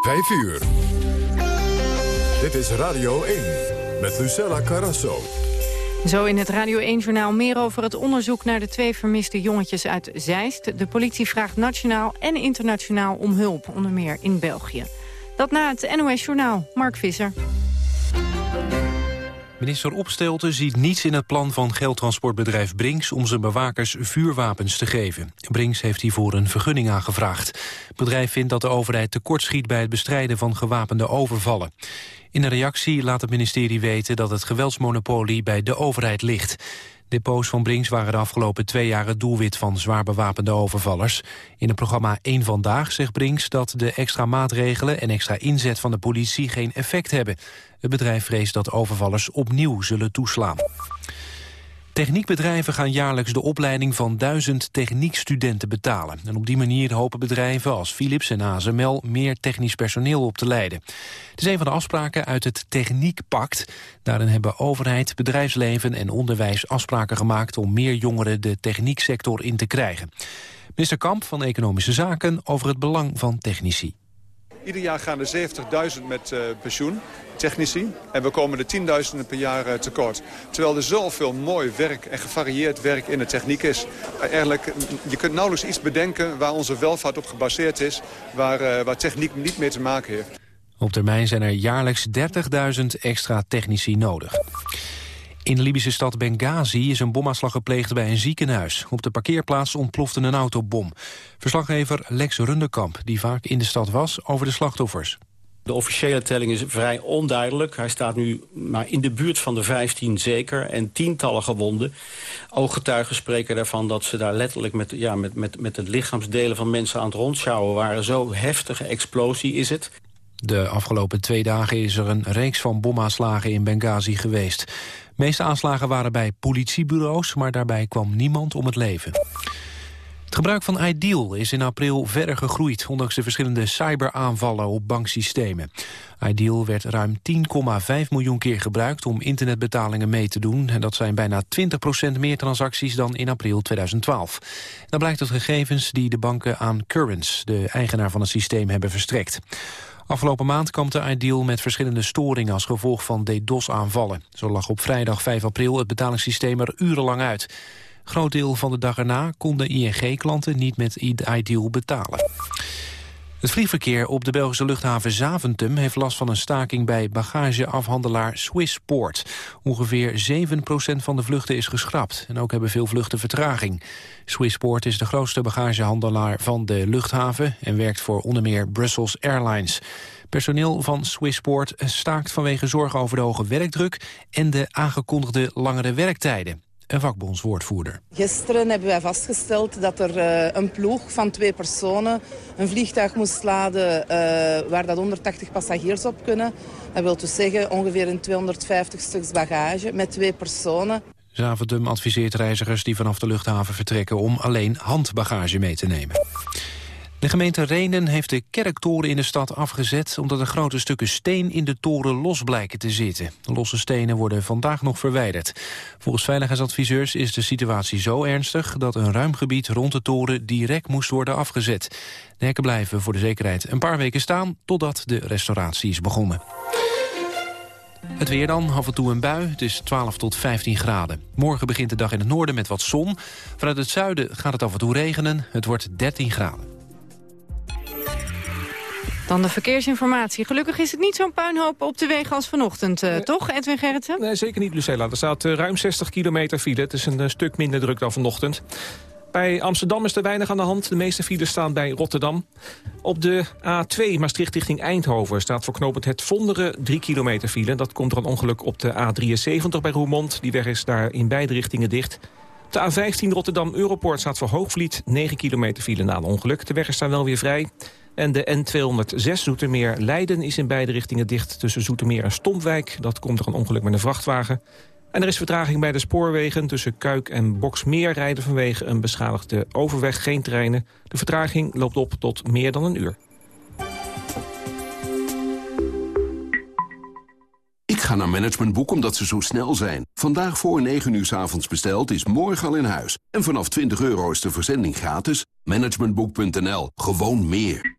5 uur. Dit is Radio 1 met Lucella Carrasso. Zo in het Radio 1-journaal meer over het onderzoek naar de twee vermiste jongetjes uit Zeist. De politie vraagt nationaal en internationaal om hulp, onder meer in België. Dat na het NOS-journaal. Mark Visser. Minister Opstelten ziet niets in het plan van geldtransportbedrijf Brinks... om zijn bewakers vuurwapens te geven. Brinks heeft hiervoor een vergunning aangevraagd. Het bedrijf vindt dat de overheid tekortschiet bij het bestrijden van gewapende overvallen. In een reactie laat het ministerie weten dat het geweldsmonopolie bij de overheid ligt. Depots van Brinks waren de afgelopen twee jaar het doelwit van zwaar bewapende overvallers. In het programma Eén Vandaag zegt Brinks dat de extra maatregelen en extra inzet van de politie geen effect hebben. Het bedrijf vreest dat overvallers opnieuw zullen toeslaan. Techniekbedrijven gaan jaarlijks de opleiding van duizend techniekstudenten betalen. En op die manier hopen bedrijven als Philips en ASML meer technisch personeel op te leiden. Het is een van de afspraken uit het Techniekpact. Daarin hebben overheid, bedrijfsleven en onderwijs afspraken gemaakt om meer jongeren de technieksector in te krijgen. Minister Kamp van Economische Zaken over het belang van technici. Ieder jaar gaan er 70.000 met uh, pensioen, technici. En we komen er tienduizenden per jaar uh, tekort. Terwijl er zoveel mooi werk en gevarieerd werk in de techniek is. Uh, je kunt nauwelijks iets bedenken waar onze welvaart op gebaseerd is... waar, waar techniek niet mee te maken heeft. Op termijn zijn er jaarlijks 30.000 extra technici nodig. In de Libische stad Benghazi is een bomaanslag gepleegd bij een ziekenhuis. Op de parkeerplaats ontplofte een autobom. Verslaggever Lex Rundekamp, die vaak in de stad was, over de slachtoffers. De officiële telling is vrij onduidelijk. Hij staat nu maar in de buurt van de 15 zeker en tientallen gewonden. Ooggetuigen spreken daarvan dat ze daar letterlijk met, ja, met, met, met het lichaamsdelen van mensen aan het rondschouwen waren. Zo heftige explosie is het. De afgelopen twee dagen is er een reeks van bomaanslagen in Benghazi geweest. Meeste aanslagen waren bij politiebureaus, maar daarbij kwam niemand om het leven. Het gebruik van Ideal is in april verder gegroeid... ondanks de verschillende cyberaanvallen op banksystemen. Ideal werd ruim 10,5 miljoen keer gebruikt om internetbetalingen mee te doen. En dat zijn bijna 20% meer transacties dan in april 2012. Dan blijkt uit gegevens die de banken aan Currents... de eigenaar van het systeem, hebben verstrekt. Afgelopen maand kwam de Ideal met verschillende storingen als gevolg van DDoS-aanvallen. Zo lag op vrijdag 5 april het betalingssysteem er urenlang uit. Groot deel van de dag erna konden ING-klanten niet met Ideal betalen. Het vliegverkeer op de Belgische luchthaven Zaventem heeft last van een staking bij bagageafhandelaar Swissport. Ongeveer 7% van de vluchten is geschrapt en ook hebben veel vluchten vertraging. Swissport is de grootste bagagehandelaar van de luchthaven en werkt voor onder meer Brussels Airlines. Personeel van Swissport staakt vanwege zorgen over de hoge werkdruk en de aangekondigde langere werktijden een vakbondswoordvoerder. Gisteren hebben wij vastgesteld dat er uh, een ploeg van twee personen een vliegtuig moest laden uh, waar dat 180 passagiers op kunnen. Dat wil dus zeggen ongeveer een 250 stuks bagage met twee personen. Zaventem adviseert reizigers die vanaf de luchthaven vertrekken om alleen handbagage mee te nemen. De gemeente Renen heeft de kerktoren in de stad afgezet... omdat er grote stukken steen in de toren los blijken te zitten. De losse stenen worden vandaag nog verwijderd. Volgens veiligheidsadviseurs is de situatie zo ernstig... dat een ruim gebied rond de toren direct moest worden afgezet. De hekken blijven voor de zekerheid een paar weken staan... totdat de restauratie is begonnen. Het weer dan, af en toe een bui. Het is 12 tot 15 graden. Morgen begint de dag in het noorden met wat zon. Vanuit het zuiden gaat het af en toe regenen. Het wordt 13 graden. Dan de verkeersinformatie. Gelukkig is het niet zo'n puinhoop op de wegen als vanochtend, uh, toch, Edwin Gerritsen? Nee, zeker niet, Lucella. Er staat uh, ruim 60 kilometer file. Het is een uh, stuk minder druk dan vanochtend. Bij Amsterdam is er weinig aan de hand. De meeste files staan bij Rotterdam. Op de A2 Maastricht richting Eindhoven staat voor knooppunt het Vonderen 3 kilometer file. Dat komt door een ongeluk op de A73 bij Roermond. Die weg is daar in beide richtingen dicht. De A15 Rotterdam-Europoort staat voor Hoogvliet 9 kilometer file na een ongeluk. De weg is daar wel weer vrij. En de N206 Zoetermeer-Leiden is in beide richtingen dicht tussen Zoetermeer en Stompwijk. Dat komt door een ongeluk met een vrachtwagen. En er is vertraging bij de spoorwegen. Tussen Kuik en Boksmeer rijden vanwege een beschadigde overweg geen treinen. De vertraging loopt op tot meer dan een uur. Ik ga naar Managementboek omdat ze zo snel zijn. Vandaag voor 9 uur s avonds besteld is morgen al in huis. En vanaf 20 euro is de verzending gratis. Managementboek.nl. Gewoon meer.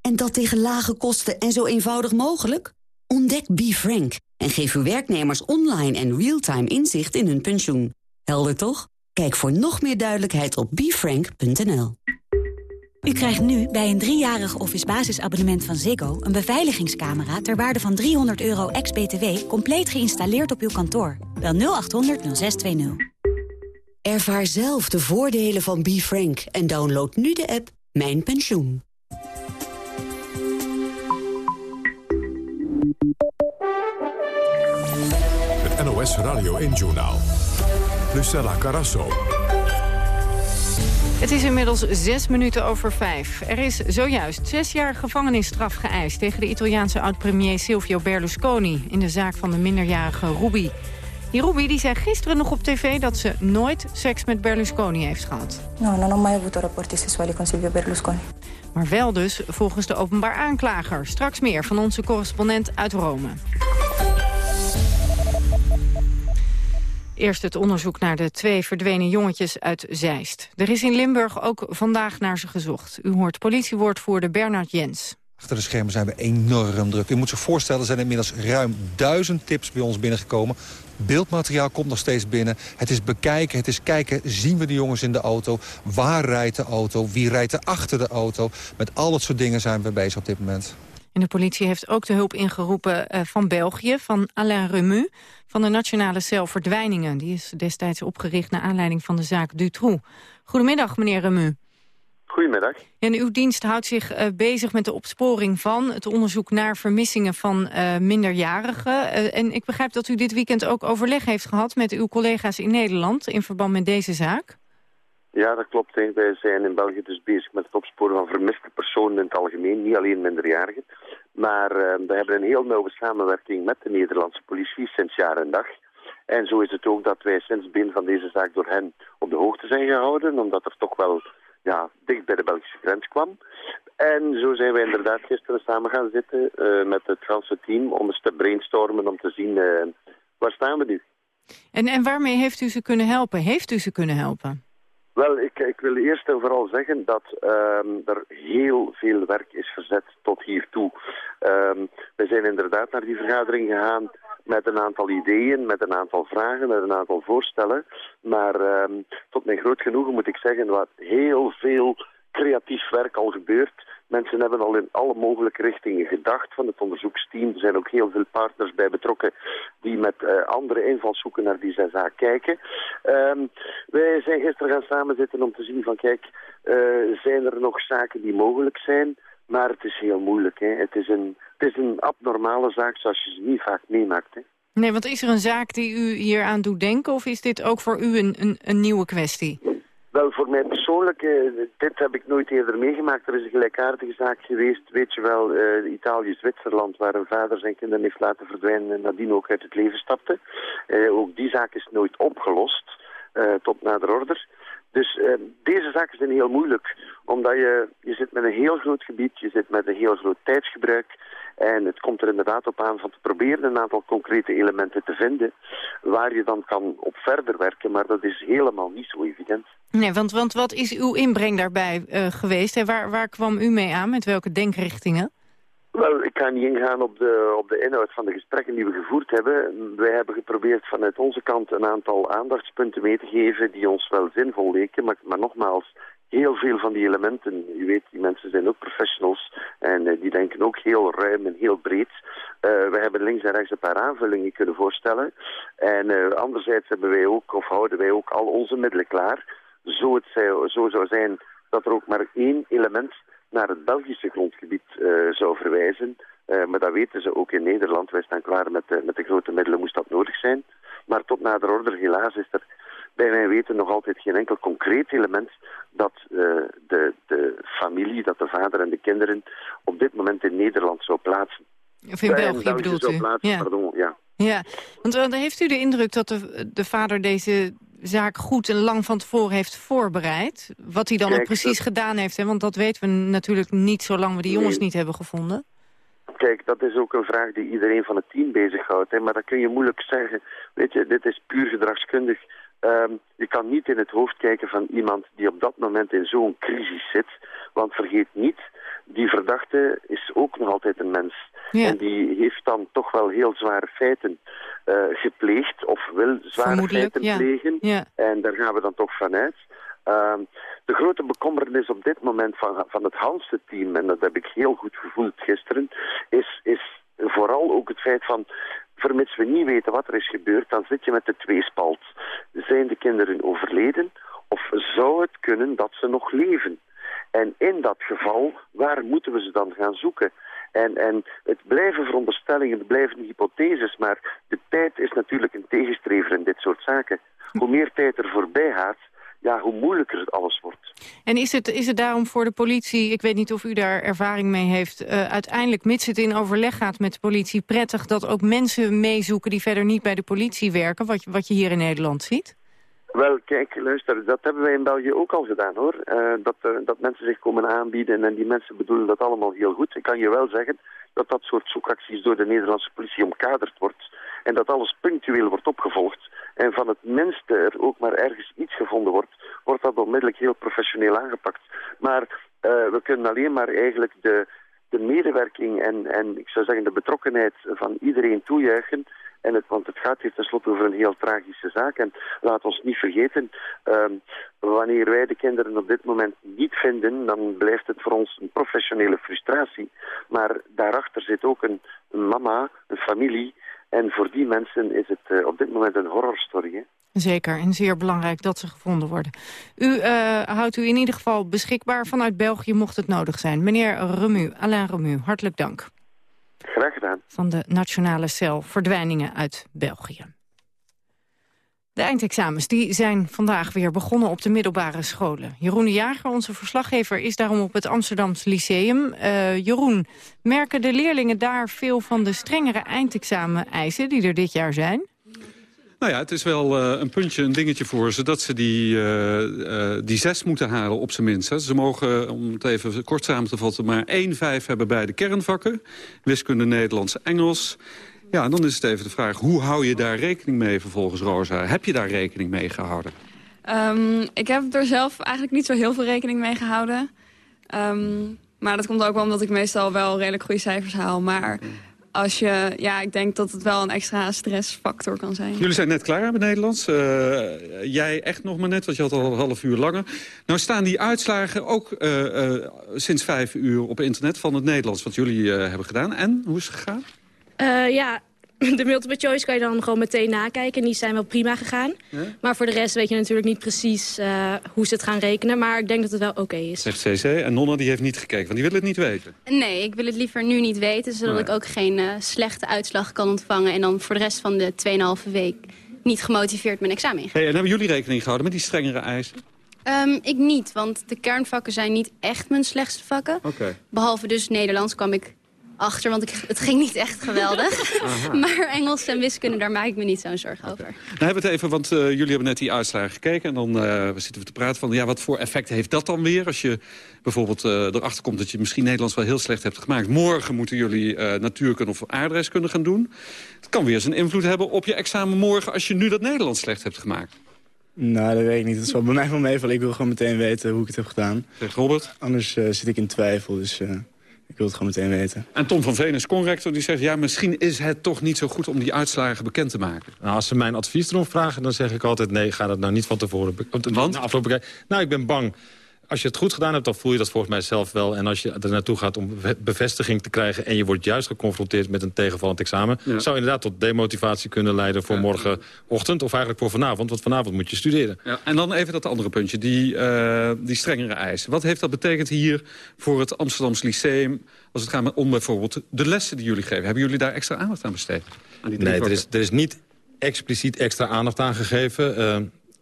En dat tegen lage kosten en zo eenvoudig mogelijk? Ontdek BeFrank en geef uw werknemers online en real-time inzicht in hun pensioen. Helder toch? Kijk voor nog meer duidelijkheid op befrank.nl. U krijgt nu bij een driejarig office basisabonnement van Ziggo... een beveiligingscamera ter waarde van 300 euro ex-BTW... compleet geïnstalleerd op uw kantoor. Bel 0800 0620. Ervaar zelf de voordelen van BeFrank en download nu de app Mijn Pensioen. Het NOS Radio 1-journaal. Lucella Carasso. Het is inmiddels zes minuten over vijf. Er is zojuist zes jaar gevangenisstraf geëist... tegen de Italiaanse oud-premier Silvio Berlusconi... in de zaak van de minderjarige Ruby. Die Ruby die zei gisteren nog op tv dat ze nooit seks met Berlusconi heeft gehad. No, non ho mai avuto rapporti sessuali con Silvio Berlusconi. Maar wel dus volgens de openbaar aanklager. Straks meer van onze correspondent uit Rome. Eerst het onderzoek naar de twee verdwenen jongetjes uit Zeist. Er is in Limburg ook vandaag naar ze gezocht. U hoort politiewoordvoerder Bernard Jens. Achter de schermen zijn we enorm druk. U moet zich voorstellen, er zijn inmiddels ruim duizend tips bij ons binnengekomen. Beeldmateriaal komt nog steeds binnen. Het is bekijken, het is kijken, zien we de jongens in de auto? Waar rijdt de auto? Wie rijdt er achter de auto? Met al dat soort dingen zijn we bezig op dit moment. En de politie heeft ook de hulp ingeroepen uh, van België, van Alain Remu... van de Nationale Cel Verdwijningen. Die is destijds opgericht naar aanleiding van de zaak Dutroux. Goedemiddag, meneer Remu. Goedemiddag. En uw dienst houdt zich uh, bezig met de opsporing van het onderzoek naar vermissingen van uh, minderjarigen. Uh, en ik begrijp dat u dit weekend ook overleg heeft gehad met uw collega's in Nederland in verband met deze zaak. Ja, dat klopt. Wij zijn in België dus bezig met het opsporen van vermiste personen in het algemeen, niet alleen minderjarigen. Maar we hebben een heel nauwe samenwerking met de Nederlandse politie sinds jaar en dag. En zo is het ook dat wij sinds het begin van deze zaak door hen op de hoogte zijn gehouden, omdat er toch wel ja, dicht bij de Belgische grens kwam. En zo zijn we inderdaad gisteren samen gaan zitten uh, met het Franse team om eens te brainstormen om te zien uh, waar staan we nu. En, en waarmee heeft u ze kunnen helpen? Heeft u ze kunnen helpen? Wel, ik, ik wil eerst en vooral zeggen dat um, er heel veel werk is verzet tot hiertoe. Um, we zijn inderdaad naar die vergadering gegaan met een aantal ideeën, met een aantal vragen, met een aantal voorstellen. Maar um, tot mijn groot genoegen moet ik zeggen, wat heel veel creatief werk al gebeurt. Mensen hebben al in alle mogelijke richtingen gedacht van het onderzoeksteam. Er zijn ook heel veel partners bij betrokken die met uh, andere invalshoeken naar die zaak kijken. Um, wij zijn gisteren gaan samenzitten om te zien van kijk, uh, zijn er nog zaken die mogelijk zijn? Maar het is heel moeilijk. Hè. Het, is een, het is een abnormale zaak zoals je ze niet vaak meemaakt. Hè. Nee, want is er een zaak die u hier aan doet denken... of is dit ook voor u een, een, een nieuwe kwestie? Wel, voor mij persoonlijk, uh, dit heb ik nooit eerder meegemaakt. Er is een gelijkaardige zaak geweest, weet je wel, uh, Italië-Zwitserland... waar een vader zijn kinderen heeft laten verdwijnen en nadien ook uit het leven stapte. Uh, ook die zaak is nooit opgelost, tot nader order. Dus uh, deze zaken zijn heel moeilijk, omdat je, je zit met een heel groot gebied, je zit met een heel groot tijdsgebruik. En het komt er inderdaad op aan van te proberen een aantal concrete elementen te vinden waar je dan kan op verder werken, maar dat is helemaal niet zo evident. Nee, want, want wat is uw inbreng daarbij uh, geweest? En waar, waar kwam u mee aan? Met welke denkrichtingen? Wel, ik ga niet ingaan op de, op de inhoud van de gesprekken die we gevoerd hebben. Wij hebben geprobeerd vanuit onze kant een aantal aandachtspunten mee te geven die ons wel zinvol leken. Maar, maar nogmaals, heel veel van die elementen, u weet, die mensen zijn ook professionals en uh, die denken ook heel ruim en heel breed. Uh, we hebben links en rechts een paar aanvullingen kunnen voorstellen. En uh, anderzijds hebben wij ook, of houden wij ook al onze middelen klaar. Zo het zo zou zijn dat er ook maar één element naar het Belgische grondgebied zou verwijzen. maar dat weten ze ook in Nederland. Wij staan klaar met de, met de grote middelen, moest dat nodig zijn. Maar tot nader order, helaas, is er bij mijn weten nog altijd geen enkel concreet element dat uh, de, de familie, dat de vader en de kinderen op dit moment in Nederland zou plaatsen. Of in België, België bedoelt u? Plaatsen, ja. Pardon, ja. ja, want uh, heeft u de indruk dat de, de vader deze zaak goed en lang van tevoren heeft voorbereid? Wat hij dan Kijk, ook precies dat... gedaan heeft, hè? want dat weten we natuurlijk niet zolang we die jongens nee. niet hebben gevonden. Kijk, dat is ook een vraag die iedereen van het team bezighoudt. Hè? Maar dat kun je moeilijk zeggen. Weet je, dit is puur gedragskundig. Um, je kan niet in het hoofd kijken van iemand die op dat moment in zo'n crisis zit. Want vergeet niet, die verdachte is ook nog altijd een mens. Ja. En die heeft dan toch wel heel zware feiten uh, gepleegd of wil zware feiten ja. plegen. Ja. En daar gaan we dan toch vanuit. Um, de grote bekommernis op dit moment van, van het Hanse-team, en dat heb ik heel goed gevoeld gisteren, is, is vooral ook het feit van vermits we niet weten wat er is gebeurd, dan zit je met de tweespalt. Zijn de kinderen overleden of zou het kunnen dat ze nog leven? En in dat geval, waar moeten we ze dan gaan zoeken? En, en het blijven veronderstellingen, het blijven hypotheses, maar de tijd is natuurlijk een tegenstrever in dit soort zaken. Hoe meer tijd er voorbij gaat, ja, hoe moeilijker het alles wordt. En is het, is het daarom voor de politie, ik weet niet of u daar ervaring mee heeft... Uh, uiteindelijk, mits het in overleg gaat met de politie... prettig dat ook mensen meezoeken die verder niet bij de politie werken... wat, wat je hier in Nederland ziet? Wel, kijk, luister, dat hebben wij in België ook al gedaan, hoor. Uh, dat, uh, dat mensen zich komen aanbieden en die mensen bedoelen dat allemaal heel goed. Ik kan je wel zeggen dat dat soort zoekacties door de Nederlandse politie omkaderd wordt... en dat alles punctueel wordt opgevolgd. En van het minste er ook maar ergens iets gevonden wordt, wordt dat onmiddellijk heel professioneel aangepakt. Maar uh, we kunnen alleen maar eigenlijk de, de medewerking en, en ik zou zeggen de betrokkenheid van iedereen toejuichen. En het, want het gaat hier tenslotte over een heel tragische zaak. En laat ons niet vergeten, um, wanneer wij de kinderen op dit moment niet vinden, dan blijft het voor ons een professionele frustratie. Maar daarachter zit ook een, mama, een familie en voor die mensen is het uh, op dit moment een horrorstory. Hè? Zeker, en zeer belangrijk dat ze gevonden worden. U uh, houdt u in ieder geval beschikbaar vanuit België, mocht het nodig zijn. Meneer Remu, Alain Remu, hartelijk dank. Graag gedaan. Van de Nationale Cel Verdwijningen uit België. De eindexamens die zijn vandaag weer begonnen op de middelbare scholen. Jeroen de Jager, onze verslaggever, is daarom op het Amsterdamse Lyceum. Uh, Jeroen, merken de leerlingen daar veel van de strengere eindexamen-eisen die er dit jaar zijn? Nou ja, het is wel uh, een puntje, een dingetje voor ze... dat ze die, uh, uh, die zes moeten halen op zijn minst. Hè. Ze mogen, om het even kort samen te vatten... maar één vijf hebben bij de kernvakken. Wiskunde, Nederlands, Engels... Ja, en dan is het even de vraag, hoe hou je daar rekening mee vervolgens, Rosa? Heb je daar rekening mee gehouden? Um, ik heb er zelf eigenlijk niet zo heel veel rekening mee gehouden. Um, maar dat komt ook wel omdat ik meestal wel redelijk goede cijfers haal. Maar als je, ja, ik denk dat het wel een extra stressfactor kan zijn. Jullie zijn net klaar met Nederlands. Uh, jij echt nog maar net, want je had al een half uur langer. Nou staan die uitslagen ook uh, uh, sinds vijf uur op internet van het Nederlands... wat jullie hebben gedaan. En, hoe is het gegaan? Uh, ja, de multiple choice kan je dan gewoon meteen nakijken. En die zijn wel prima gegaan. Ja? Maar voor de rest weet je natuurlijk niet precies uh, hoe ze het gaan rekenen. Maar ik denk dat het wel oké okay is. Zegt CC. En Nonna die heeft niet gekeken, want die wil het niet weten. Nee, ik wil het liever nu niet weten. Zodat nee. ik ook geen uh, slechte uitslag kan ontvangen. En dan voor de rest van de 2,5 week niet gemotiveerd mijn examen hey, En hebben jullie rekening gehouden met die strengere eisen? Um, ik niet, want de kernvakken zijn niet echt mijn slechtste vakken. Okay. Behalve dus Nederlands kwam ik achter, want ik, het ging niet echt geweldig. maar Engels en wiskunde, daar maak ik me niet zo'n zorgen okay. over. Nou hebben we het even, want uh, jullie hebben net die uitslagen gekeken... en dan uh, zitten we te praten van, ja, wat voor effect heeft dat dan weer... als je bijvoorbeeld uh, erachter komt dat je misschien Nederlands wel heel slecht hebt gemaakt. Morgen moeten jullie natuurkunde of aardrijkskunde gaan doen. Het kan weer zijn invloed hebben op je examen morgen... als je nu dat Nederlands slecht hebt gemaakt. Nou, dat weet ik niet. Het zal bij mij wel meevallen. Ik wil gewoon meteen weten hoe ik het heb gedaan. Zeg Robert? Anders zit ik in twijfel, dus... Ik wil het gewoon meteen weten. En Tom van Veen is conrector, die zegt... ja, misschien is het toch niet zo goed om die uitslagen bekend te maken. Nou, als ze mijn advies erom vragen, dan zeg ik altijd... nee, ga dat nou niet van tevoren... Want? afloop bekijken. Nou, ik ben bang als je het goed gedaan hebt, dan voel je dat volgens mij zelf wel. En als je er naartoe gaat om bevestiging te krijgen... en je wordt juist geconfronteerd met een tegenvallend examen... zou inderdaad tot demotivatie kunnen leiden voor morgenochtend... of eigenlijk voor vanavond, want vanavond moet je studeren. Ja, en dan even dat andere puntje, die, uh, die strengere eisen. Wat heeft dat betekend hier voor het Amsterdams Lyceum... als het gaat om bijvoorbeeld de lessen die jullie geven? Hebben jullie daar extra aandacht aan besteed? nee, er is, er is niet expliciet extra aandacht aan gegeven. Uh,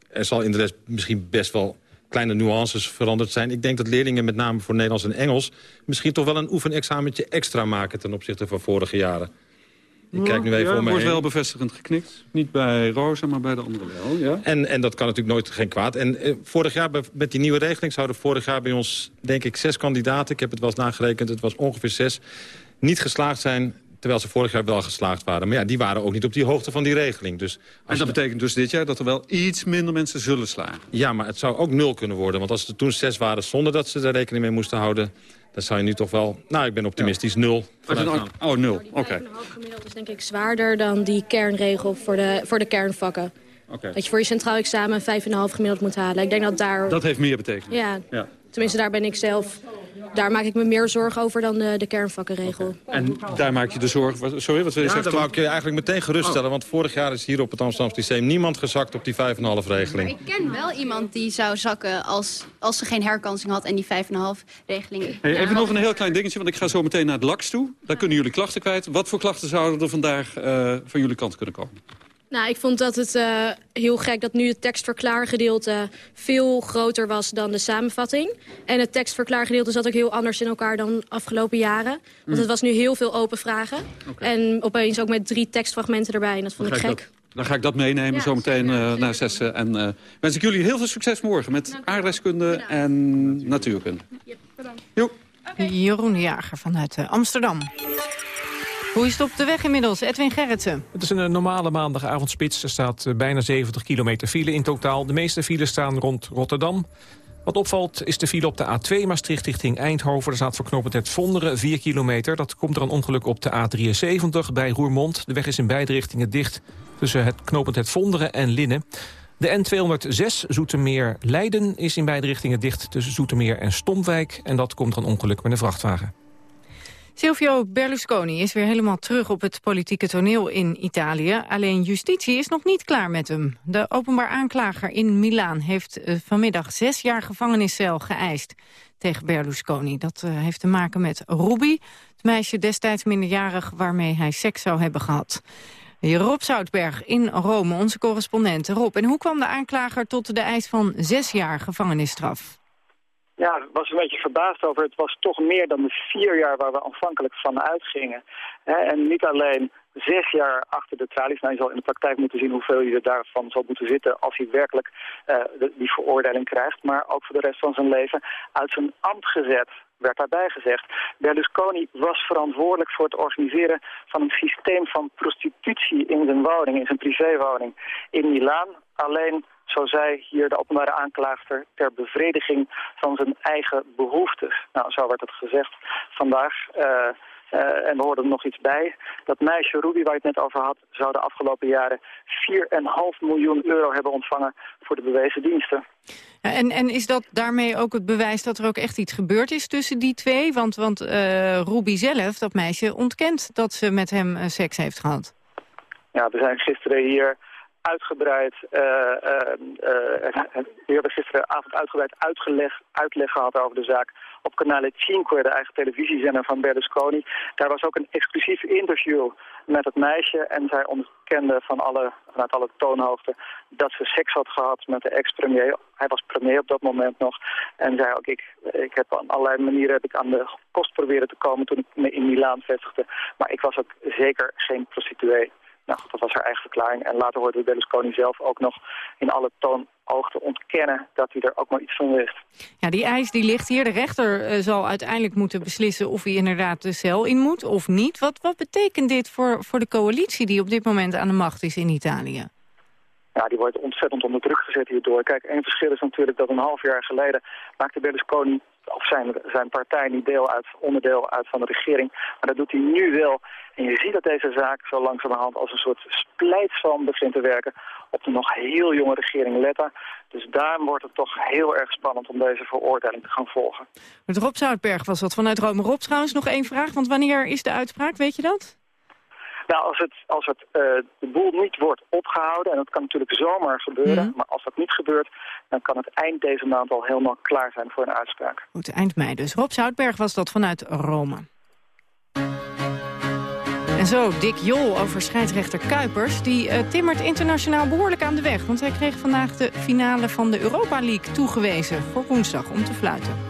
er zal in de les misschien best wel kleine nuances veranderd zijn. Ik denk dat leerlingen met name voor Nederlands en Engels... misschien toch wel een oefenexamentje extra maken ten opzichte van vorige jaren. Ik kijk nu even ja, om me wordt wel bevestigend geknikt. Niet bij Rosa, maar bij de anderen wel. Ja? En, en dat kan natuurlijk nooit geen kwaad. En eh, vorig jaar met die nieuwe regeling zouden vorig jaar bij ons... denk ik zes kandidaten, ik heb het wel eens nagerekend... het was ongeveer zes, niet geslaagd zijn terwijl ze vorig jaar wel geslaagd waren. Maar ja, die waren ook niet op die hoogte van die regeling. Dus en dat betekent dus dit jaar dat er wel iets minder mensen zullen slagen? Ja, maar het zou ook nul kunnen worden. Want als er toen zes waren zonder dat ze er rekening mee moesten houden... dan zou je nu toch wel... Nou, ik ben optimistisch, nul. Oh, nul, oké. Okay. gemiddeld is denk ik zwaarder dan die kernregel voor de, voor de kernvakken. Okay. Dat je voor je centraal examen 5,5 gemiddeld moet halen. Ik denk dat daar... Dat heeft meer betekenis? Ja, ja. Tenminste daar ben ik zelf daar maak ik me meer zorgen over dan de, de kernvakkenregel. En daar maak je de zorg... Sorry, wat wil je ja, zeggen? dat wou ik je eigenlijk meteen geruststellen. Oh. Want vorig jaar is hier op het Amsterdamse Lyceum niemand gezakt op die 5,5 regeling. Ik ken wel iemand die zou zakken als, als ze geen herkansing had en die 5,5 regeling. Hey, even nog een heel klein dingetje, want ik ga zo meteen naar het LAX toe. Daar kunnen jullie klachten kwijt. Wat voor klachten zouden er vandaag uh, van jullie kant kunnen komen? Nou, ik vond dat het uh, heel gek dat nu het tekstverklaargedeelte veel groter was dan de samenvatting. En het tekstverklaargedeelte zat ook heel anders in elkaar dan afgelopen jaren. Want mm. het was nu heel veel open vragen. Okay. En opeens ook met drie tekstfragmenten erbij. En dat vond ik gek. Dat, dan ga ik dat meenemen ja, zometeen uh, naar zessen. En uh, wens ik jullie heel veel succes morgen met nou, aardrijkskunde en natuurkunde. Ja, bedankt. Okay. Jeroen Jager vanuit Amsterdam. Hoe is het op de weg inmiddels, Edwin Gerritsen? Het is een normale maandagavondspits. Er staat eh, bijna 70 kilometer file in totaal. De meeste files staan rond Rotterdam. Wat opvalt is de file op de A2 Maastricht richting Eindhoven. Er staat voor knooppunt het Vonderen 4 kilometer. Dat komt er een ongeluk op de A73 bij Roermond. De weg is in beide richtingen dicht tussen het knooppunt het Vonderen en Linnen. De N206 Zoetermeer-Leiden is in beide richtingen dicht tussen Zoetermeer en Stompwijk. En dat komt er een ongeluk met een vrachtwagen. Silvio Berlusconi is weer helemaal terug op het politieke toneel in Italië. Alleen justitie is nog niet klaar met hem. De openbaar aanklager in Milaan heeft eh, vanmiddag zes jaar gevangeniscel geëist tegen Berlusconi. Dat uh, heeft te maken met Ruby, het meisje destijds minderjarig waarmee hij seks zou hebben gehad. Rob Zoutberg in Rome, onze correspondent. Rob, en hoe kwam de aanklager tot de eis van zes jaar gevangenisstraf? Ja, was een beetje verbaasd over. Het was toch meer dan de vier jaar waar we aanvankelijk van uitgingen. En niet alleen zes jaar achter de tralies. Nou, je zal in de praktijk moeten zien hoeveel je daarvan zal moeten zitten... als hij werkelijk uh, die veroordeling krijgt. Maar ook voor de rest van zijn leven uit zijn ambt gezet werd daarbij gezegd. Berlusconi was verantwoordelijk voor het organiseren van een systeem van prostitutie in zijn woning, in zijn privéwoning in Milaan. Alleen zo zei hier de openbare aanklaagster, ter bevrediging van zijn eigen behoeftes. Nou, zo werd het gezegd vandaag. Uh, uh, en we hoorden er nog iets bij. Dat meisje Ruby, waar je het net over had, zou de afgelopen jaren 4,5 miljoen euro hebben ontvangen voor de bewezen diensten. En, en is dat daarmee ook het bewijs dat er ook echt iets gebeurd is tussen die twee? Want, want uh, Ruby zelf, dat meisje, ontkent dat ze met hem seks heeft gehad. Ja, we zijn gisteren hier uitgebreid, uh, uh, we gisteravond uitgebreid uitgeleg, uitleg gehad over de zaak op kanale 5, de eigen televisiezender van Berlusconi. Daar was ook een exclusief interview met het meisje en zij ontkende van alle, vanuit alle toonhoogten dat ze seks had gehad met de ex-premier. Hij was premier op dat moment nog en zei ook, ik, ik heb op allerlei manieren heb ik aan de kost proberen te komen toen ik me in Milaan vestigde. Maar ik was ook zeker geen prostituee. Nou, dat was haar eigen verklaring. En later hoorde Berlusconi zelf ook nog in alle toonoogten ontkennen dat hij er ook maar iets van wist. Ja, die eis die ligt hier. De rechter uh, zal uiteindelijk moeten beslissen of hij inderdaad de cel in moet of niet. Wat, wat betekent dit voor, voor de coalitie die op dit moment aan de macht is in Italië? Ja, die wordt ontzettend onder druk gezet hierdoor. Kijk, één verschil is natuurlijk dat een half jaar geleden maakte Berlusconi of zijn, zijn partij niet deel uit, onderdeel uit van de regering. Maar dat doet hij nu wel. En je ziet dat deze zaak zo langzamerhand als een soort splijtswam begint te werken op de nog heel jonge regering Letta. Dus daar wordt het toch heel erg spannend om deze veroordeling te gaan volgen. Met Rob Zoutberg was dat vanuit Rome. Rob, trouwens nog één vraag, want wanneer is de uitspraak, weet je dat? Nou, als, het, als het, uh, de boel niet wordt opgehouden, en dat kan natuurlijk zomaar gebeuren, Mhm. maar als dat niet gebeurt, dan kan het eind deze maand al helemaal klaar zijn voor een uitspraak. Goed, eind mei dus. Rob Zoutberg was dat vanuit Rome. En zo, Dick Jol over scheidsrechter Kuipers. Die eh, timmert internationaal behoorlijk aan de weg. Want hij kreeg vandaag de finale van de Europa League toegewezen... voor woensdag om te fluiten.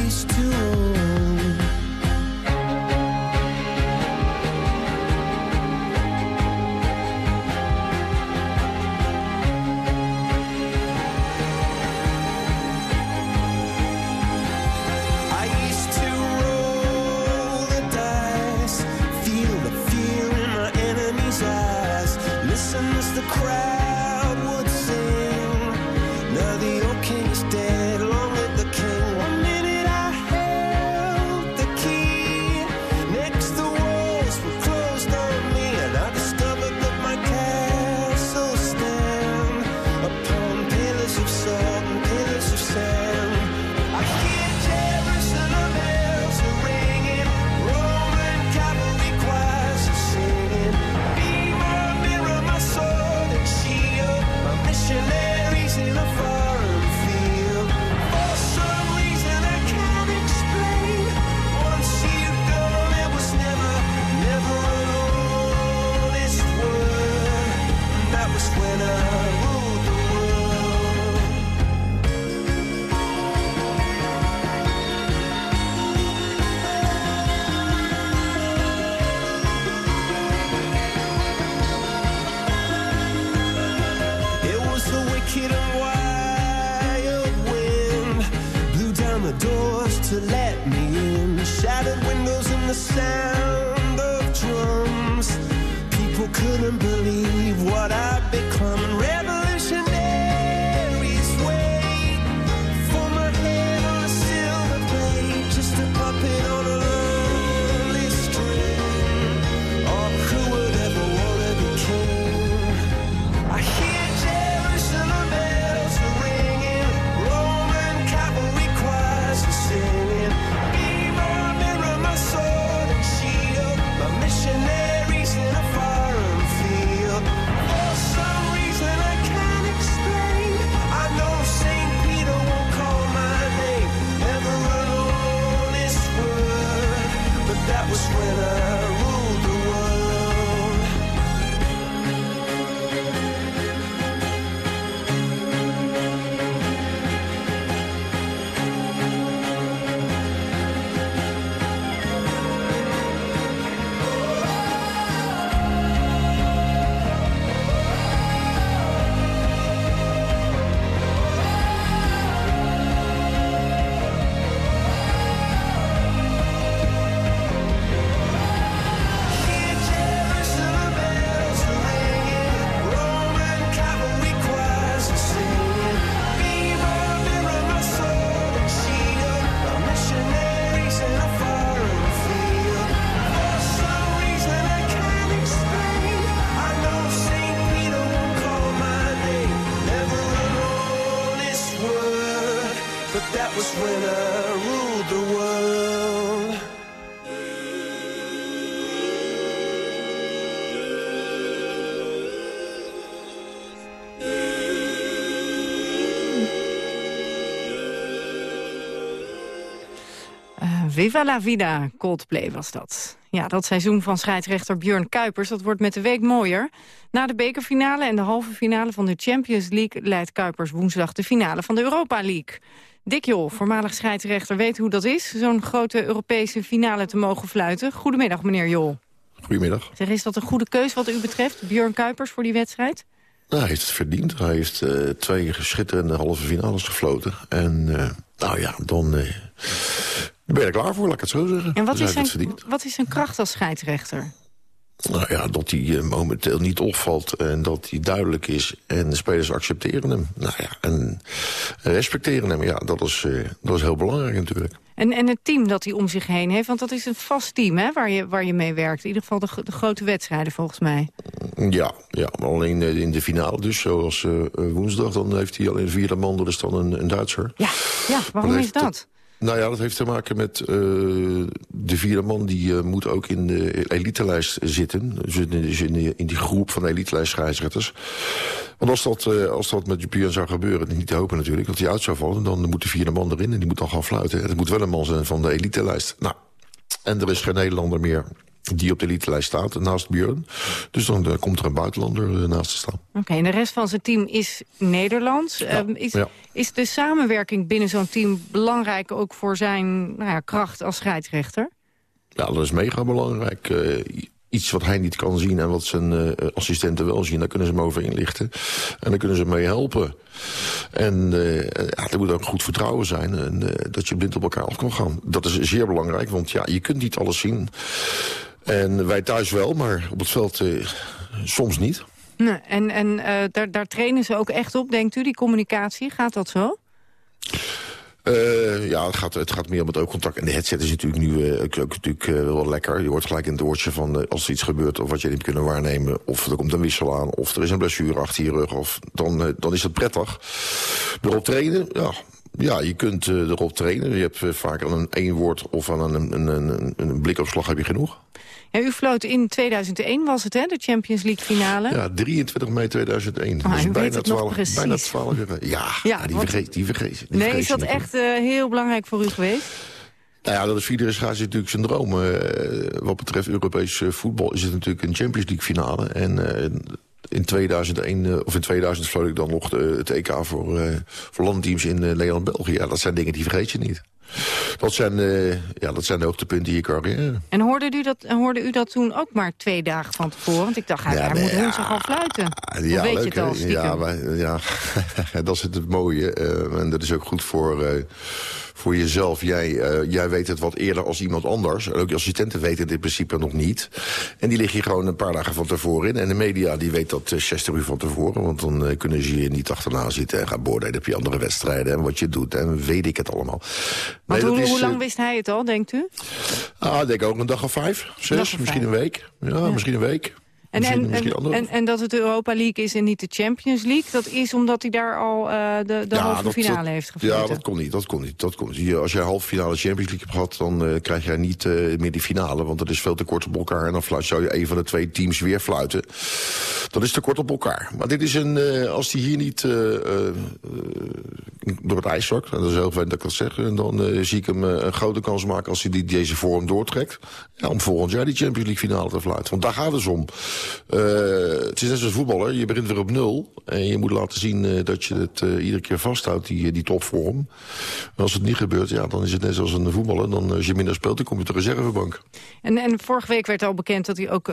Viva la vida, Coldplay was dat. Ja, dat seizoen van scheidsrechter Björn Kuipers, dat wordt met de week mooier. Na de bekerfinale en de halve finale van de Champions League... leidt Kuipers woensdag de finale van de Europa League. Dick Jol, voormalig scheidsrechter, weet hoe dat is... zo'n grote Europese finale te mogen fluiten. Goedemiddag, meneer Jol. Goedemiddag. Zeg, is dat een goede keus wat u betreft, Björn Kuipers, voor die wedstrijd? Nou, hij heeft het verdiend. Hij heeft eh, twee schitterende halve finales gefloten. En eh, nou ja, dan, eh, Dan ben er klaar voor, laat ik het zo zeggen. En wat is, zijn, wat is zijn kracht als scheidsrechter? Nou ja, dat hij eh, momenteel niet opvalt en dat hij duidelijk is. En de spelers accepteren hem. Nou ja, en respecteren hem. Ja, dat is, eh, dat is heel belangrijk natuurlijk. En, en het team dat hij om zich heen heeft, want dat is een vast team hè, waar, je, waar je mee werkt. In ieder geval de, de grote wedstrijden volgens mij. Ja, ja maar alleen eh, in de finale dus, zoals woensdag... dan heeft hij alleen vierde man, dat is dan een, een Duitser. Ja, ja waarom Dat is dat? Nou ja, dat heeft te maken met eh, de vierde man... die eh, moet ook in de elitelijst zitten. Dus in, dus in, die, groep van elitelijst scheidsrechters. Want als dat, eh, als dat met Japan zou gebeuren, niet te hopen natuurlijk... dat hij uit zou vallen, dan moet de vierde man erin... en die moet dan gaan fluiten. Het moet wel een man zijn van de elitelijst. Nou, en er is geen Nederlander meer die op de elitelijst staat naast Björn. Dus dan eh, komt er een buitenlander eh, naast te staan. Oké, en de rest van zijn team is Nederlands. Ehm, is, ja. is de samenwerking binnen zo'n team belangrijk ook voor zijn nou ja, kracht als scheidsrechter? Ja, dat is mega belangrijk. Eh, iets wat hij niet kan zien en wat zijn assistenten wel zien... daar kunnen ze hem over inlichten. En daar kunnen ze hem mee helpen. En ja, er moet ook goed vertrouwen zijn. En dat je blind op elkaar af kan gaan. Dat is zeer belangrijk, want ja, je kunt niet alles zien. En wij thuis wel, maar op het veld eh, soms niet. Nee, en en eh, daar, daar trainen ze ook echt op, denkt u, die communicatie? Gaat dat zo? Eh, ja, het gaat, het gaat meer om het oogcontact. En de headset is natuurlijk nu ook, natuurlijk, wel lekker. Je hoort gelijk in het oortje van als er iets gebeurt... of wat je niet kunnen waarnemen, of er komt een wissel aan... of er is een blessure achter je rug, of, dan, dan is het prettig. Erop trainen, ja... Ja, je kunt erop trainen. Je hebt vaak aan een één woord of aan een, een, een, een, een blikopslag heb je genoeg. Ja, u floot in 2001, was het hè, de Champions League finale? Ja, 23 mei 2001. Ah, weet bijna het nog 12, precies. bijna 12 jaar. Ja, die want- vergeet, die vergeet. die nee, vergeet is dat echt eh, heel belangrijk voor u geweest? Nou ja, dat is iedere schaatser natuurlijk zijn droom. Eh, wat betreft Europees eh, voetbal is het natuurlijk een Champions League finale. En in 2001, eh, of in 2000 vloot ik dan nog de, het EK voor, voor landteams in Nederland-België. Ja, dat zijn dingen die vergeet je niet. Dat zijn, eh, ja, dat zijn de hoogtepunten in je carrière. En hoorde u, dat, hoorde u dat toen ook maar twee dagen van tevoren? Want ik dacht, hij, Ja, hij nee, moet ja. woensdag al fluiten. Ja, weet leuk, je het al, stiekem? Ja, maar, ja, dat is het, het mooie. eh, en dat is ook goed voor, eh, voor jezelf. Jij, eh, jij weet het wat eerder als iemand anders. En ook je assistenten weten het in principe nog niet. En die liggen hier gewoon een paar dagen van tevoren in. En de media die weet dat eh, 60 uur van tevoren. Want dan eh, kunnen ze je niet achterna zitten en gaan beoordelen op je andere wedstrijden. En wat je doet. En weet ik het allemaal. Nee, hoe, dat is, hoe eh, lang wist hij het al, denkt u? Ah, ik denk ook een dag of vijf, zes, misschien vijf. een week. Ja, misschien een week. En, en, en, dat het de Europa League is en niet de Champions League... dat is omdat hij daar al eh, de, de halve dat- finale dat- heeft gefloten. Ja, dat kon niet. Dat kon niet. Dat kon niet. Als jij halve finale Champions League hebt gehad, dan eh, krijg jij niet eh, meer die finale. Want dat is veel te kort op elkaar. En dan fluit, zou je een van de twee teams weer fluiten. Dat is te kort op elkaar. Maar dit is een, als die hier niet door het ijs zakt, en dat is heel fijn dat ik dat zeg, en dan zie ik hem een grote kans maken als hij die, deze vorm doortrekt. Ja, om volgend jaar die Champions League finale te fluiten. Want daar gaat het om. Eh, het is net zoals voetballer. Je begint weer op nul. En je moet laten zien eh, dat je het eh, iedere keer vasthoudt, die, die topvorm. En als het niet gebeurt, ja, dan is het net zoals een voetballer. Dan, als je minder speelt, dan kom je op de reservebank. En, en vorige week werd al bekend dat hij ook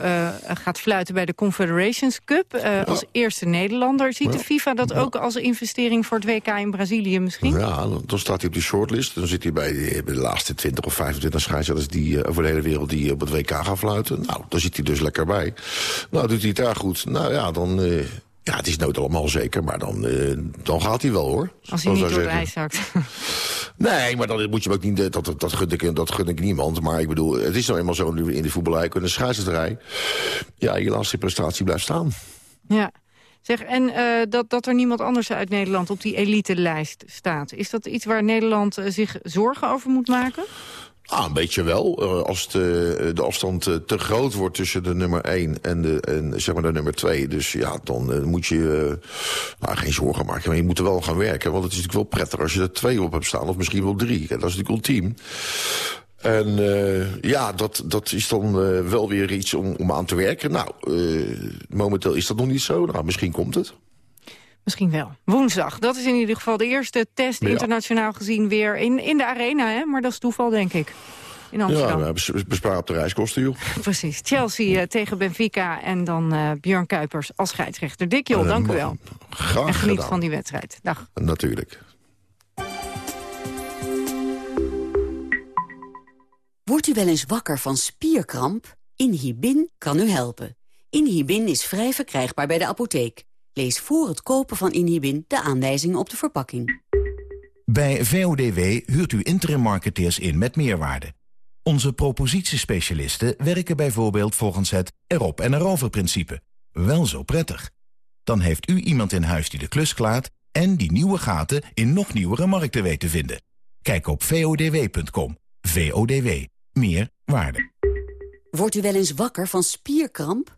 gaat fluiten bij de Confederations Cup. Als eerste Nederlander. Ziet de. FIFA dat ook als investering voor het WK in Brazilië misschien? Ja, dan, staat hij op die shortlist. Dan zit hij bij de, bij de laatste 20 of 25 scheidsrechters die over de hele wereld die op het WK gaan fluiten. Nou, dan zit hij dus lekker bij. Nou, doet hij het daar goed. Nou ja, dan... eh, ja, het is nooit allemaal zeker, maar dan, eh, dan gaat hij wel, hoor. Als hij niet door ijs zakt. Nee, maar dan moet je ook niet. Dat, dat, dat, gun ik, dat gun ik niemand. Maar ik bedoel, het is nou eenmaal zo in de voetballerij. En de scheidsrechterij. Ja, je laatste prestatie blijft staan. Ja. Zeg, en eh, dat, dat er niemand anders uit Nederland op die elite-lijst staat. Is dat iets waar Nederland eh, zich zorgen over moet maken? Ah, een beetje wel. Eh, als de, de afstand eh, te groot wordt tussen de nummer 1 en, de, en zeg maar de nummer 2. Dus ja, dan eh, moet je eh, nou, geen zorgen maken. Maar je moet er wel gaan werken. Want het is natuurlijk wel prettig als je er twee op hebt staan. Of misschien wel drie. Dat is natuurlijk ultiem. En eh, ja, dat, dat is dan eh, wel weer iets om, om aan te werken. Nou, eh, momenteel is dat nog niet zo. Nou, misschien komt het. Misschien wel. Woensdag. Dat is in ieder geval de eerste test Ja. internationaal gezien weer in, in de arena. Hè? Maar dat is toeval, denk ik. In Amsterdam. Ja, bes- besparen op de reiskosten, joh. Precies. Chelsea eh, tegen Benfica en dan eh, Björn Kuipers als scheidsrechter. Dick Jol, Eh, dank u wel. Graag En geniet gedaan. van die wedstrijd. Dag. Natuurlijk. Wordt u wel eens wakker van spierkramp? Inhibin kan u helpen. Inhibin is vrij verkrijgbaar bij de apotheek. Lees voor het kopen van Inhibin de aanwijzingen op de verpakking. Bij VODW huurt u interim marketeers in met meerwaarde. Onze propositiespecialisten werken bijvoorbeeld volgens het erop en erover principe. Wel zo prettig. Dan heeft u iemand in huis die de klus klaart... en die nieuwe gaten in nog nieuwere markten weet te vinden. Kijk op vodw.com. VODW. Meer waarde. Wordt u wel eens wakker van spierkramp?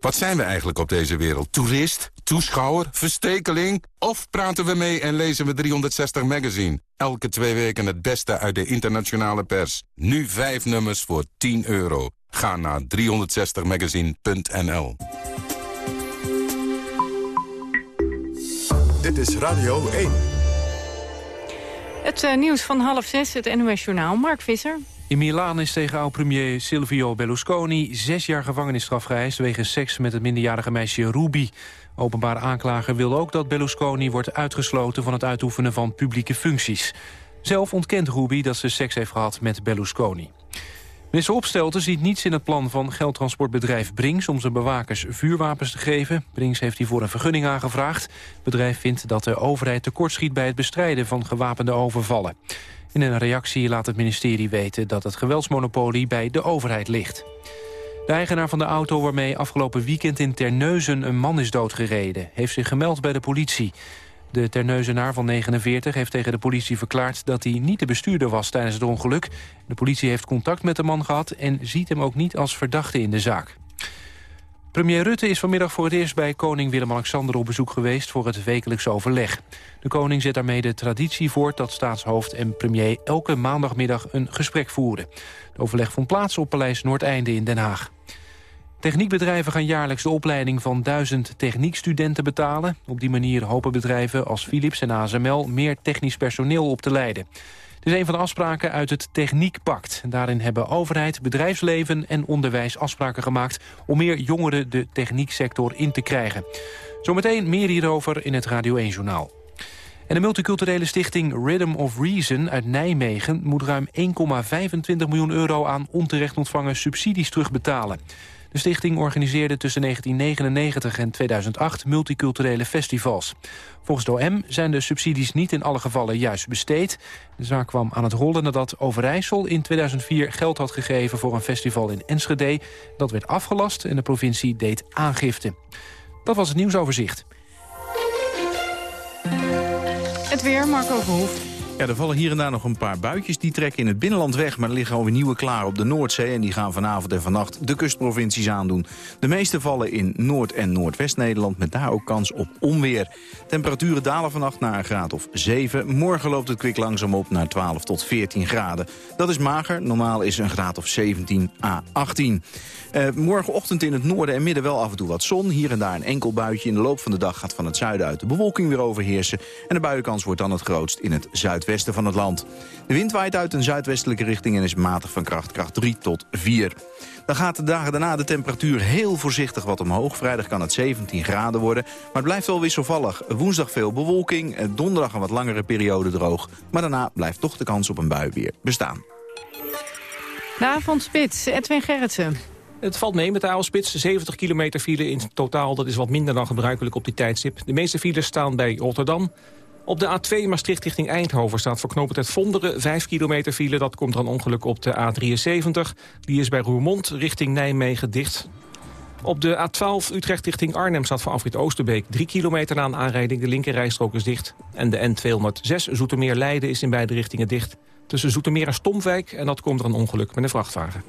Wat zijn we eigenlijk op deze wereld? Toerist? Toeschouwer? Verstekeling? Of praten we mee en lezen we 360 Magazine? Elke twee weken het beste uit de internationale pers. Nu vijf nummers voor 10 euro. Ga naar 360magazine.nl Dit is Radio 1. Het eh, nieuws van half zes, het NOS Journaal. Mark Visser. In Milaan is tegen oud-premier Silvio Berlusconi zes jaar gevangenisstraf geëist... wegens seks met het minderjarige meisje Ruby. Openbare aanklager wil ook dat Berlusconi wordt uitgesloten... van het uitoefenen van publieke functies. Zelf ontkent Ruby dat ze seks heeft gehad met Berlusconi. Minister Opstelten ziet niets in het plan van geldtransportbedrijf Brinks... om zijn bewakers vuurwapens te geven. Brinks heeft hiervoor een vergunning aangevraagd. Het bedrijf vindt dat de overheid tekortschiet bij het bestrijden van gewapende overvallen. In een reactie laat het ministerie weten dat het geweldsmonopolie bij de overheid ligt. De eigenaar van de auto waarmee afgelopen weekend in Terneuzen een man is doodgereden... heeft zich gemeld bij de politie. De Terneuzenaar van 49 heeft tegen de politie verklaard dat hij niet de bestuurder was tijdens het ongeluk. De politie heeft contact met de man gehad en ziet hem ook niet als verdachte in de zaak. Premier Rutte is vanmiddag voor het eerst bij koning Willem-Alexander op bezoek geweest voor het wekelijkse overleg. De koning zet daarmee de traditie voort dat staatshoofd en premier elke maandagmiddag een gesprek voeren. Het overleg vond plaats op Paleis Noordeinde in Den Haag. Techniekbedrijven gaan jaarlijks de opleiding van duizend techniekstudenten betalen. Op die manier hopen bedrijven als Philips en ASML meer technisch personeel op te leiden. Het is een van de afspraken uit het Techniekpact. Daarin hebben overheid, bedrijfsleven en onderwijs afspraken gemaakt... om meer jongeren de technieksector in te krijgen. Zometeen meer hierover in het Radio 1-journaal. En de multiculturele stichting Rhythm of Reason uit Nijmegen... moet ruim 1,25 miljoen euro aan onterecht ontvangen subsidies terugbetalen. De stichting organiseerde tussen 1999 en 2008 multiculturele festivals. Volgens de OM zijn de subsidies niet in alle gevallen juist besteed. De zaak kwam aan het rollen nadat Overijssel in 2004 geld had gegeven voor een festival in Enschede. Dat werd afgelast en de provincie deed aangifte. Dat was het nieuwsoverzicht. Het weer, Marco Verhoef. Ja, er vallen hier en daar nog een paar buitjes. Die trekken in het binnenland weg, maar er liggen alweer nieuwe klaar op de Noordzee. En die gaan vanavond en vannacht de kustprovincies aandoen. De meeste vallen in Noord- en Noordwest-Nederland, met daar ook kans op onweer. Temperaturen dalen vannacht naar een graad of 7. Morgen loopt het kwik langzaam op naar 12 tot 14 graden. Dat is mager, normaal is een graad of 17 à 18. Uh, morgenochtend in het noorden en midden wel af en toe wat zon. Hier en daar een enkel buitje. In de loop van de dag gaat van het zuiden uit de bewolking weer overheersen. En de buienkans wordt dan het grootst in het zuidwesten van het land. De wind waait uit een zuidwestelijke richting en is matig van kracht, kracht 3 tot 4. Dan gaat de dagen daarna de temperatuur heel voorzichtig wat omhoog. Vrijdag kan het 17 graden worden, maar het blijft wel wisselvallig. Woensdag veel bewolking, donderdag een wat langere periode droog. Maar daarna blijft toch de kans op een bui weer bestaan. De avondspits, Edwin Gerritsen. Het valt mee met de Aalspits. 70 kilometer file in totaal. Dat is wat minder dan gebruikelijk op die tijdstip. De meeste files staan bij Rotterdam. Op de A2 Maastricht richting Eindhoven staat verknopend het Vonderen. 5 kilometer file, dat komt dan ongeluk op de A73. Die is bij Roermond richting Nijmegen dicht. Op de A12 Utrecht richting Arnhem staat voor afrit Oosterbeek 3 kilometer na een aanrijding. De linkerrijstrook is dicht. En de N206 Zoetermeer Leiden is in beide richtingen dicht. Tussen Zoetermeer en Stomwijk. En dat komt er een ongeluk met een vrachtwagen.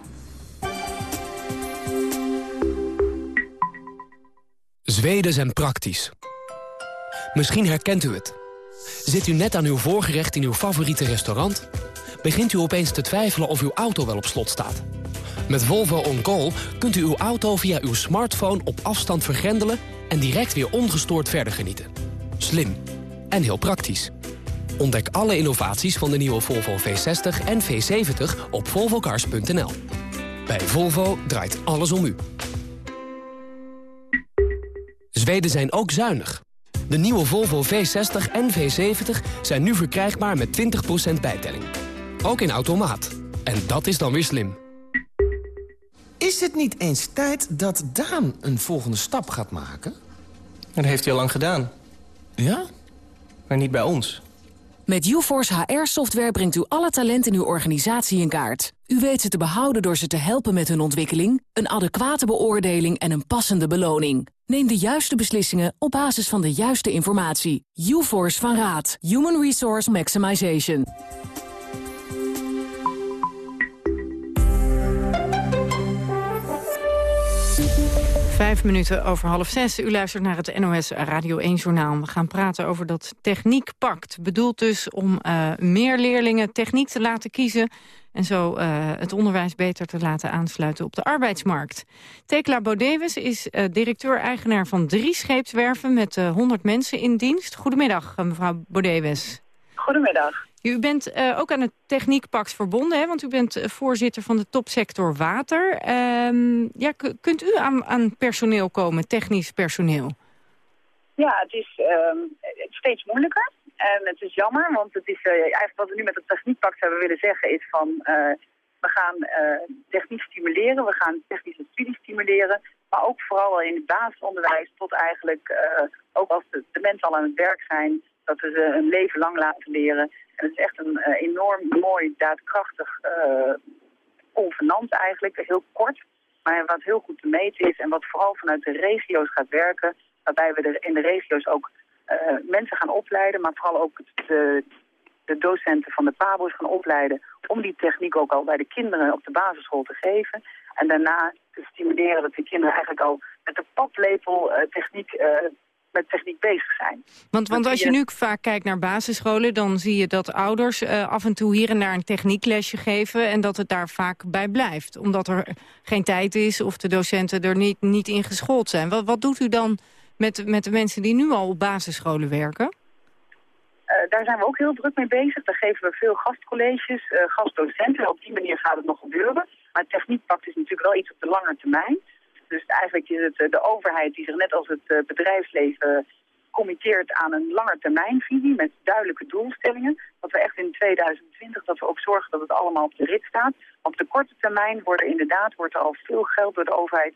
Zweden zijn praktisch. Misschien herkent u het. Zit u net aan uw voorgerecht in uw favoriete restaurant? Begint u opeens te twijfelen of uw auto wel op slot staat? Met Volvo On Call kunt u uw auto via uw smartphone op afstand vergrendelen... en direct weer ongestoord verder genieten. Slim en heel praktisch. Ontdek alle innovaties van de nieuwe Volvo V60 en V70 op volvocars.nl. Bij Volvo draait alles om u. Zweden zijn ook zuinig. De nieuwe Volvo V60 en V70 zijn nu verkrijgbaar met 20% bijtelling. Ook in automaat. En dat is dan weer slim. Is het niet eens tijd dat Daan een volgende stap gaat maken? Dat heeft hij al lang gedaan. Ja? Maar niet bij ons. Met UForce HR-software brengt u alle talenten in uw organisatie in kaart. U weet ze te behouden door ze te helpen met hun ontwikkeling... een adequate beoordeling en een passende beloning. Neem de juiste beslissingen op basis van de juiste informatie. UForce van Raad. Human Resource Maximization. Vijf minuten over half zes. U luistert naar het NOS Radio 1-journaal. We gaan praten over dat techniekpact. Bedoeld dus om uh, meer leerlingen techniek te laten kiezen... en zo uh, het onderwijs beter te laten aansluiten op de arbeidsmarkt. Tekla Bodewes is uh, directeur-eigenaar van drie scheepswerven... met 100 mensen in dienst. Goedemiddag, mevrouw Bodewes. Goedemiddag. U bent uh, ook aan het Techniekpact verbonden, hè? want u bent uh, voorzitter van de topsector water. Um, ja, kunt u aan, aan, personeel komen, technisch personeel? Ja, het is um, steeds moeilijker. En het is jammer, want het is uh, eigenlijk wat we nu met het Techniekpact hebben willen zeggen is van... we gaan technisch stimuleren, we gaan technische studies stimuleren... maar ook vooral in het basisonderwijs tot eigenlijk, ook als de, de mensen al aan het werk zijn... dat we ze een leven lang laten leren... En het is echt een uh, enorm mooi, daadkrachtig uh, convenant eigenlijk, heel kort. Maar wat heel goed te meten is en wat vooral vanuit de regio's gaat werken. Waarbij we er in de regio's ook uh, mensen gaan opleiden, maar vooral ook de, de docenten van de PABO's gaan opleiden. Om die techniek ook al bij de kinderen op de basisschool te geven. En daarna te stimuleren dat de kinderen eigenlijk al met de paplepel techniek met techniek bezig zijn. Want, want als je nu vaak kijkt naar basisscholen... dan zie je dat ouders uh, af en toe hier en daar een technieklesje geven... en dat het daar vaak bij blijft. Omdat er geen tijd is of de docenten er niet, niet in geschoold zijn. Wat, wat doet u dan met, met de mensen die nu al op basisscholen werken? Uh, daar zijn we ook heel druk mee bezig. Daar geven we veel gastcolleges, uh, gastdocenten. Op die manier gaat het nog gebeuren. Maar het techniekpact is natuurlijk wel iets op de lange termijn. Dus eigenlijk is het de overheid die zich net als het bedrijfsleven committeert aan een langetermijnvisie met duidelijke doelstellingen. Dat we echt in 2020 dat we ook zorgen dat het allemaal op de rit staat. Op de korte termijn worden inderdaad wordt er al veel geld door de overheid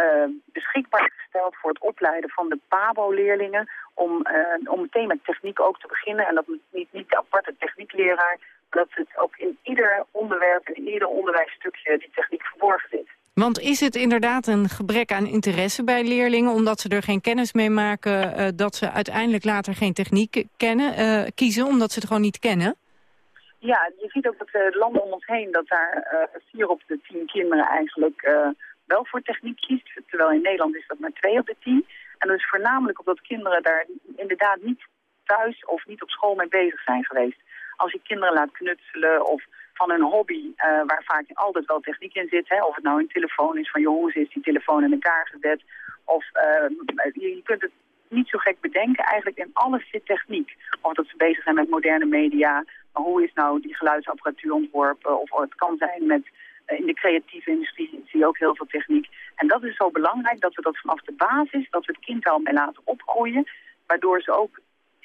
uh, beschikbaar gesteld voor het opleiden van de PABO-leerlingen. Om, om meteen met techniek ook te beginnen. En dat niet, niet de aparte techniekleraar, dat het ook in ieder onderwerp in ieder onderwijsstukje die techniek verborgen zit. Want is het inderdaad een gebrek aan interesse bij leerlingen... omdat ze er geen kennis mee maken... Uh, dat ze uiteindelijk later geen techniek kennen, uh, kiezen... omdat ze het gewoon niet kennen? Ja, je ziet ook dat de landen om ons heen... dat daar vier op de tien kinderen eigenlijk wel voor techniek kiest. Terwijl in Nederland is dat maar twee op de tien. En dat is voornamelijk omdat kinderen daar inderdaad niet thuis... of niet op school mee bezig zijn geweest. Als je kinderen laat knutselen of van een hobby uh, waar vaak altijd wel techniek in zit. Hè? Of het nou een telefoon is van, hoe is die telefoon in elkaar gezet? Of uh, je, kunt het niet zo gek bedenken. Eigenlijk in alles zit techniek. Of dat ze bezig zijn met moderne media. Maar hoe is nou die geluidsapparatuur ontworpen? Of het kan zijn met uh, in de creatieve industrie zie je ook heel veel techniek. En dat is zo belangrijk dat we dat vanaf de basis, dat we het kind al mee laten opgroeien. Waardoor ze ook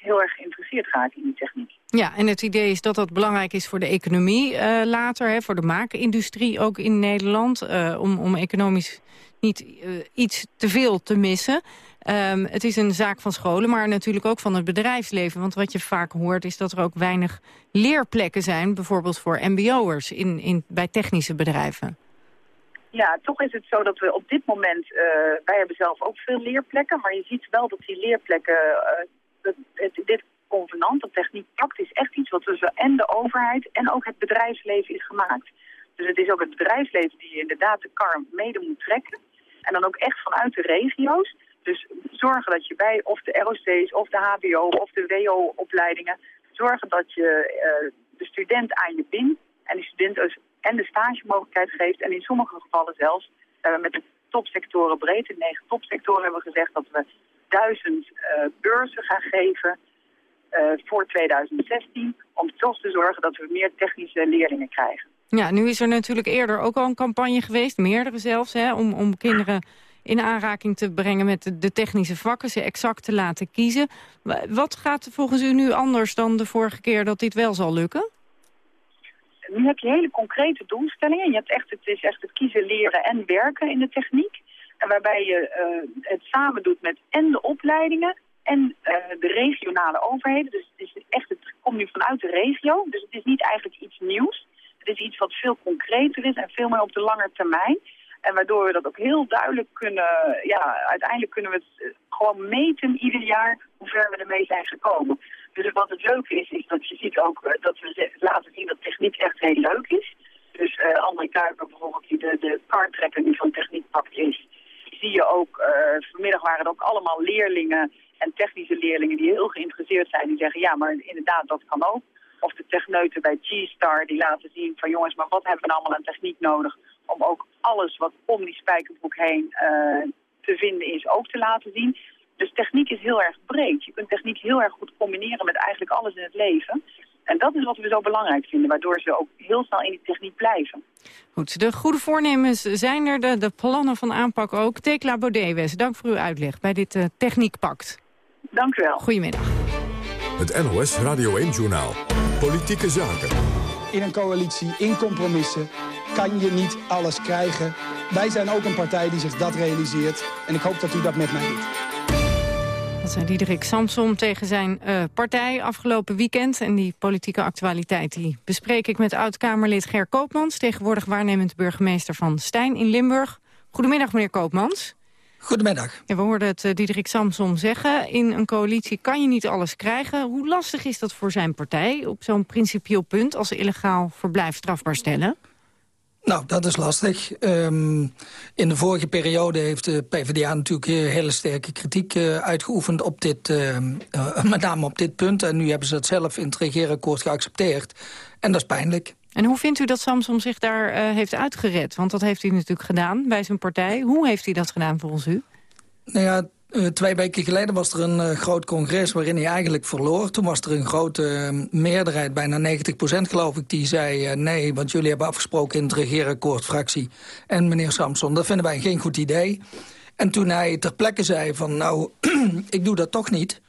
heel erg geïnteresseerd raken in die techniek. Ja, en het idee is dat dat belangrijk is voor de economie uh, later, hè, voor de maakindustrie ook in Nederland, uh, om, om economisch niet uh, iets te veel te missen. Um, het is een zaak van scholen, maar natuurlijk ook van het bedrijfsleven. Want wat je vaak hoort is dat er ook weinig leerplekken zijn... bijvoorbeeld voor mbo'ers in, in, bij technische bedrijven. Ja, toch is het zo dat we op dit moment... Uh, wij hebben zelf ook veel leerplekken... maar je ziet wel dat die leerplekken... Uh, dit convenant, dat techniekpact, is echt iets wat tussen en de overheid... en ook het bedrijfsleven is gemaakt. Dus het is ook het bedrijfsleven die inderdaad de kar mede moet trekken. En dan ook echt vanuit de regio's. Dus zorgen dat je bij of de ROC's of de HBO of de WO-opleidingen... zorgen dat je uh, de student aan je bindt en die student dus en de stagemogelijkheid geeft. En in sommige gevallen zelfs uh, met de topsectoren breed, de negen topsectoren hebben we gezegd dat we duizend uh, beurzen gaan geven uh, voor 2016. Om toch te zorgen dat we meer technische leerlingen krijgen. Ja, nu is er natuurlijk eerder ook al een campagne geweest, meerdere zelfs, hè, om, om kinderen in aanraking te brengen met de, de, technische vakken, ze exact te laten kiezen. Wat gaat volgens u nu anders dan de vorige keer dat dit wel zal lukken? Nu heb je hele concrete doelstellingen. Je hebt echt, het is echt het kiezen, leren en werken in de techniek. En waarbij je uh, het samen doet met en de opleidingen en uh, de regionale overheden. Dus het, is echt, het komt nu vanuit de regio. Dus het is niet eigenlijk iets nieuws. Het is iets wat veel concreter is en veel meer op de lange termijn. En waardoor we dat ook heel duidelijk kunnen, ja, uiteindelijk kunnen we het gewoon meten ieder jaar hoe ver we ermee zijn gekomen. Dus wat het leuke is, is dat je ziet ook dat we laten zien dat techniek echt heel leuk is. Dus uh, André Kuiper bijvoorbeeld, die de, de kartrekker die van techniekpak is, zie je ook, uh, vanmiddag waren er ook allemaal leerlingen en technische leerlingen die heel geïnteresseerd zijn. Die zeggen, ja, maar inderdaad, dat kan ook. Of de techneuten bij G-Star die laten zien van jongens, maar wat hebben we nou allemaal aan techniek nodig om ook alles wat om die spijkerbroek heen uh, te vinden is ook te laten zien. Dus techniek is heel erg breed. Je kunt techniek heel erg goed combineren met eigenlijk alles in het leven. En dat is wat we zo belangrijk vinden, waardoor ze ook heel snel in die techniek blijven. Goed, de goede voornemens zijn er, de, de plannen van aanpak ook. Tekla Bodewes, dank voor uw uitleg bij dit uh, Techniekpact. Dank u wel. Goedemiddag. Het NOS Radio 1-journaal. Politieke zaken. In een coalitie, in compromissen, kan je niet alles krijgen. Wij zijn ook een partij die zich dat realiseert. En ik hoop dat u dat met mij doet. Dat zei Diederik Samsom tegen zijn uh, partij afgelopen weekend. En die politieke actualiteit die bespreek ik met oud-Kamerlid Ger Koopmans... tegenwoordig waarnemend burgemeester van Stijn in Limburg. Goedemiddag, meneer Koopmans. Goedemiddag. Ja, we hoorden het uh, Diederik Samsom zeggen. In een coalitie kan je niet alles krijgen. Hoe lastig is dat voor zijn partij op zo'n principieel punt... als illegaal verblijf strafbaar stellen? Nou, dat is lastig. Um, in de vorige periode heeft de PvdA natuurlijk hele sterke kritiek uh, uitgeoefend op dit, uh, uh, met name op dit punt. En nu hebben ze het zelf in het regeerakkoord geaccepteerd. En dat is pijnlijk. En hoe vindt u dat Samsom zich daar heeft uitgered? Want dat heeft hij natuurlijk gedaan bij zijn partij. Hoe heeft hij dat gedaan volgens u? Nou ja, Uh, twee weken geleden was er een uh, groot congres waarin hij eigenlijk verloor. Toen was er een grote uh, meerderheid, bijna 90% geloof ik, die zei... nee, want jullie hebben afgesproken in het regeerakkoord, fractie en meneer Samson. Dat vinden wij geen goed idee. En toen hij ter plekke zei van, nou, ik doe dat toch niet...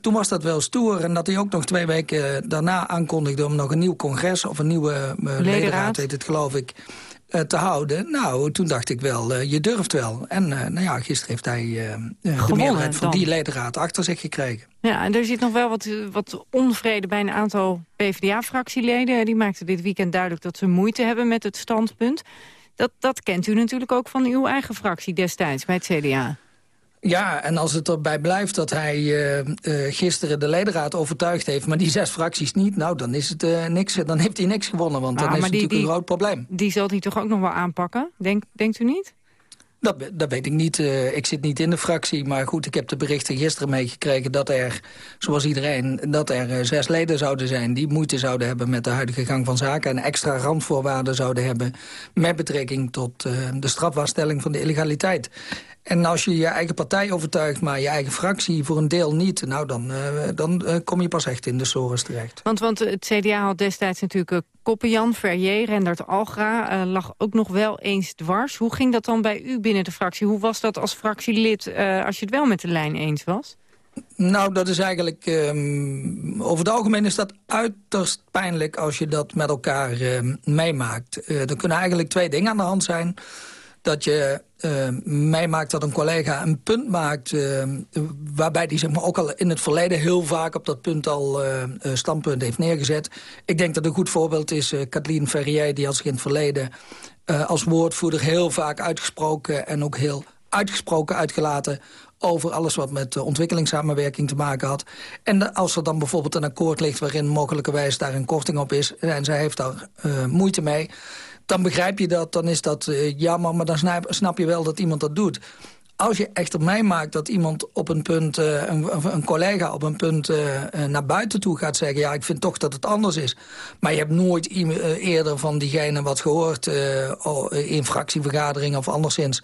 toen was dat wel stoer. En dat hij ook nog twee weken daarna aankondigde... om nog een nieuw congres of een nieuwe ledenraad, heet het geloof ik te houden. Nou, toen dacht ik wel, uh, je durft wel. En uh, nou ja, gisteren heeft hij de meerderheid van dan. die ledenraad achter zich gekregen. Ja, en er zit nog wel wat, wat onvrede bij een aantal PvdA-fractieleden. Die maakten dit weekend duidelijk dat ze moeite hebben met het standpunt. Dat, dat kent u natuurlijk ook van uw eigen fractie destijds bij het CDA. Ja, en als het erbij blijft dat hij uh, uh, gisteren de ledenraad overtuigd heeft... maar die zes fracties niet, nou, dan, is het, uh, niks, dan heeft hij niks gewonnen. Want ah, dan is het natuurlijk die, een groot probleem. Die zal hij toch ook nog wel aanpakken, Denk, denkt u niet? Dat, dat weet ik niet. Ik zit niet in de fractie. Maar goed, ik heb de berichten gisteren meegekregen dat er, zoals iedereen... dat er zes leden zouden zijn die moeite zouden hebben met de huidige gang van zaken... en extra randvoorwaarden zouden hebben met betrekking tot de strafbaarstelling van de illegaliteit. En als je je eigen partij overtuigt, maar je eigen fractie voor een deel niet... nou, dan, uh, dan uh, kom je pas echt in de sores terecht. Want, want het CDA had destijds natuurlijk Koppenjan, Verrier, Rendert Algra... lag ook nog wel eens dwars. Hoe ging dat dan bij u binnen de fractie? Hoe was dat als fractielid als je het wel met de lijn eens was? Nou, dat is eigenlijk... Um, over het algemeen is dat uiterst pijnlijk als je dat met elkaar meemaakt. er kunnen eigenlijk twee dingen aan de hand zijn dat je uh, meemaakt dat een collega een punt maakt... Uh, waarbij die zeg maar, ook al in het verleden heel vaak op dat punt al uh, standpunt heeft neergezet. Ik denk dat een goed voorbeeld is Kathleen Ferrier... die had zich in het verleden als woordvoerder heel vaak uitgesproken... en ook heel uitgesproken uitgelaten over alles wat met ontwikkelingssamenwerking te maken had. En als er dan bijvoorbeeld een akkoord ligt... waarin mogelijkerwijs daar een korting op is... en zij heeft daar moeite mee dan begrijp je dat, dan is dat uh, jammer... maar dan snap, je wel dat iemand dat doet. Als je echter meemaakt dat iemand op een punt, eh, een, een, collega op een punt uh, naar buiten toe gaat zeggen... ja, ik vind toch dat het anders is. Maar je hebt nooit eerder van diegene wat gehoord in fractievergaderingen of anderszins.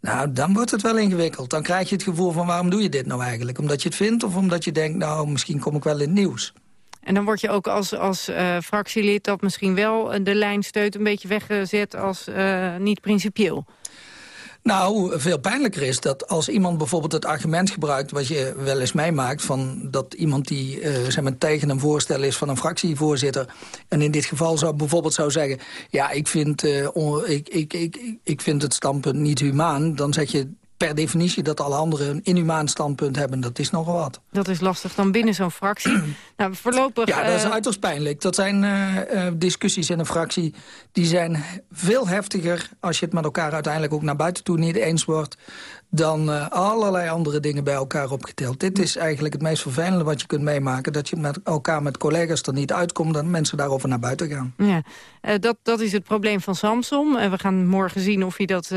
Nou, dan wordt het wel ingewikkeld. Dan krijg je het gevoel van waarom doe je dit nou eigenlijk? Omdat je het vindt of omdat je denkt, nou, misschien kom ik wel in het nieuws. En dan word je ook als, als uh, fractielid dat misschien wel de lijn steunt... een beetje weggezet als uh, niet principieel. Nou, veel pijnlijker is dat als iemand bijvoorbeeld het argument gebruikt... wat je wel eens meemaakt, van dat iemand die uh, zeg maar, tegen een voorstel is van een fractievoorzitter... en in dit geval zou bijvoorbeeld zou zeggen... ja, ik vind, ik, ik, ik, ik vind het standpunt niet humaan... dan zeg je per definitie dat alle anderen een inhumaan standpunt hebben. Dat is nogal wat. Dat is lastig dan binnen zo'n fractie. nou, voorlopig... Ja, dat is uh... uiterst pijnlijk. Dat zijn uh, discussies in een fractie die zijn veel heftiger... als je het met elkaar uiteindelijk ook naar buiten toe niet eens wordt dan uh, allerlei andere dingen bij elkaar opgeteld. Dit is eigenlijk het meest vervelende wat je kunt meemaken. Dat je met elkaar met collega's er niet uitkomt... en mensen daarover naar buiten gaan. Ja, uh, dat, dat is het probleem van Samsom. Uh, we gaan morgen zien of hij dat,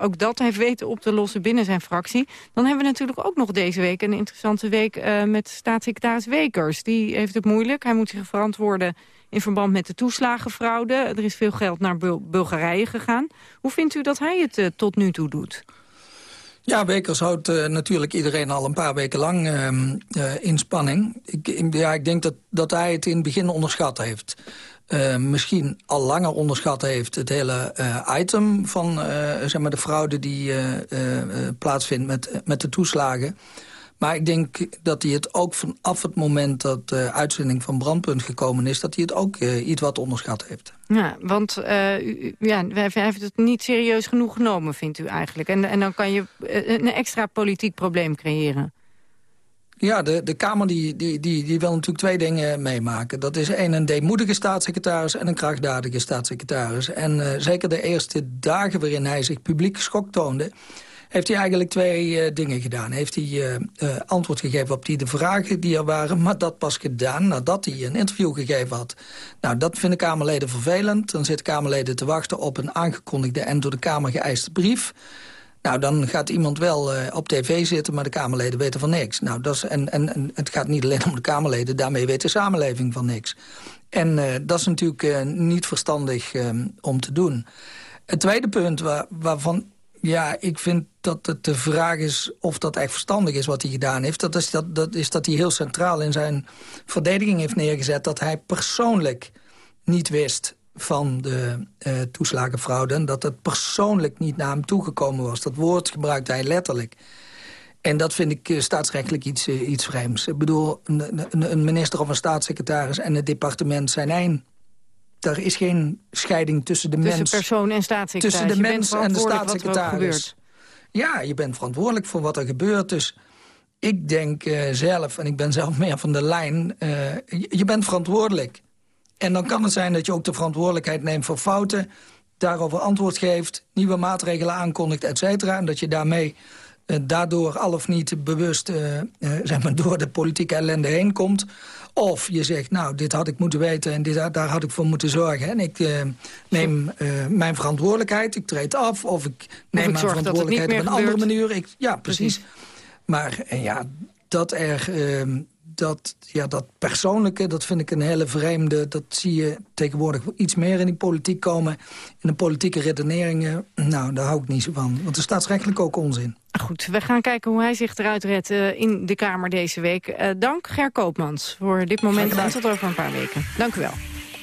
ook dat heeft weten op te lossen binnen zijn fractie. Dan hebben we natuurlijk ook nog deze week een interessante week... met staatssecretaris Wekers. Die heeft het moeilijk. Hij moet zich verantwoorden in verband met de toeslagenfraude. Er is veel geld naar Bul Bulgarije gegaan. Hoe vindt u dat hij het tot nu toe doet? Ja, Wekers houdt uh, natuurlijk iedereen al een paar weken lang uh, in spanning. Ik, ja, ik denk dat, dat hij het in het begin onderschat heeft. misschien al langer onderschat heeft het hele item van zeg maar de fraude die plaatsvindt met, met de toeslagen. Maar ik denk dat hij het ook vanaf het moment dat de uitzending van Brandpunt gekomen is... dat hij het ook uh, iets wat onderschat heeft. Ja, want uh, u, ja, wij hebben het niet serieus genoeg genomen, vindt u eigenlijk. En, en dan kan je uh, een extra politiek probleem creëren. Ja, de, de Kamer die, die, die, die wil natuurlijk twee dingen meemaken. Dat is één, een deemoedige staatssecretaris en een krachtdadige staatssecretaris. En zeker de eerste dagen waarin hij zich publiek geschokt toonde heeft hij eigenlijk twee uh, dingen gedaan. Heeft hij uh, uh, antwoord gegeven op die de vragen die er waren... maar dat pas gedaan nadat hij een interview gegeven had. Nou, dat vinden Kamerleden vervelend. Dan zitten Kamerleden te wachten op een aangekondigde... en door de Kamer geëiste brief... Nou, dan gaat iemand wel op tv zitten, maar de Kamerleden weten van niks. Nou, dat is, en, en, het gaat niet alleen om de Kamerleden, daarmee weet de samenleving van niks. En dat is natuurlijk niet verstandig om te doen. Het tweede punt waar, waarvan ja, ik vind dat het de vraag is of dat echt verstandig is wat hij gedaan heeft. Dat is dat, dat, is dat hij heel centraal in zijn verdediging heeft neergezet... dat hij persoonlijk niet wist van de uh, toeslagenfraude... en dat het persoonlijk niet naar hem toegekomen was. Dat woord gebruikte hij letterlijk. En dat vind ik uh, staatsrechtelijk iets, uh, iets vreemds. Ik bedoel, een, een, minister of een staatssecretaris en het departement zijn één er is geen scheiding tussen de tussen mens... persoon en staatssecretaris. Tussen de mens en de staatssecretaris. Ja, je bent verantwoordelijk voor wat er gebeurt. Dus ik denk uh, zelf, en ik ben zelf meer van de lijn... Uh, je, bent verantwoordelijk. En dan kan het zijn dat je ook de verantwoordelijkheid neemt voor fouten... daarover antwoord geeft, nieuwe maatregelen aankondigt, et cetera... en dat je daarmee uh, daardoor al of niet bewust zeg maar door de politieke ellende heen komt... Of je zegt, nou, dit had ik moeten weten en dit, daar had ik voor moeten zorgen. En ik uh, neem uh, mijn verantwoordelijkheid, ik treed af... of ik neem ik mijn verantwoordelijkheid op een gebeurt. andere manier. Ik, ja, precies. precies. Maar en ja, dat er... Uh, dat, ja, dat persoonlijke, dat vind ik een hele vreemde... dat zie je tegenwoordig iets meer in die politiek komen. In de politieke redeneringen, nou, daar hou ik niet zo van. Want er staatsrechtelijk ook onzin. Goed, we gaan kijken hoe hij zich eruit redt uh, in de Kamer deze week. Uh, dank Ger Koopmans voor dit moment en tot over een paar weken. Dank u wel.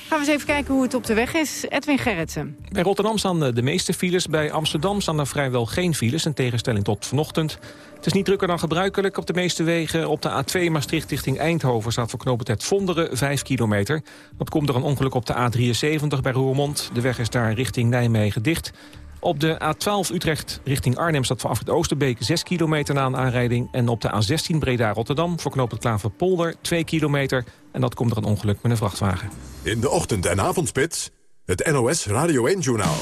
Gaan we eens even kijken hoe het op de weg is. Edwin Gerritsen. Bij Rotterdam staan de meeste files. Bij Amsterdam staan er vrijwel geen files, in tegenstelling tot vanochtend. Het is niet drukker dan gebruikelijk op de meeste wegen. Op de A2 Maastricht richting Eindhoven staat voor knooppunt het Vonderen 5 kilometer. Dat komt door een ongeluk op de A73 bij Roermond. De weg is daar richting Nijmegen dicht. Op de A12 Utrecht richting Arnhem staat vanaf het Oosterbeek 6 kilometer na een aanrijding. En op de A16 Breda-Rotterdam voor knooppunt Klaverpolder 2 kilometer. En dat komt door een ongeluk met een vrachtwagen. In de ochtend- en avondspits, het NOS Radio 1-journaal.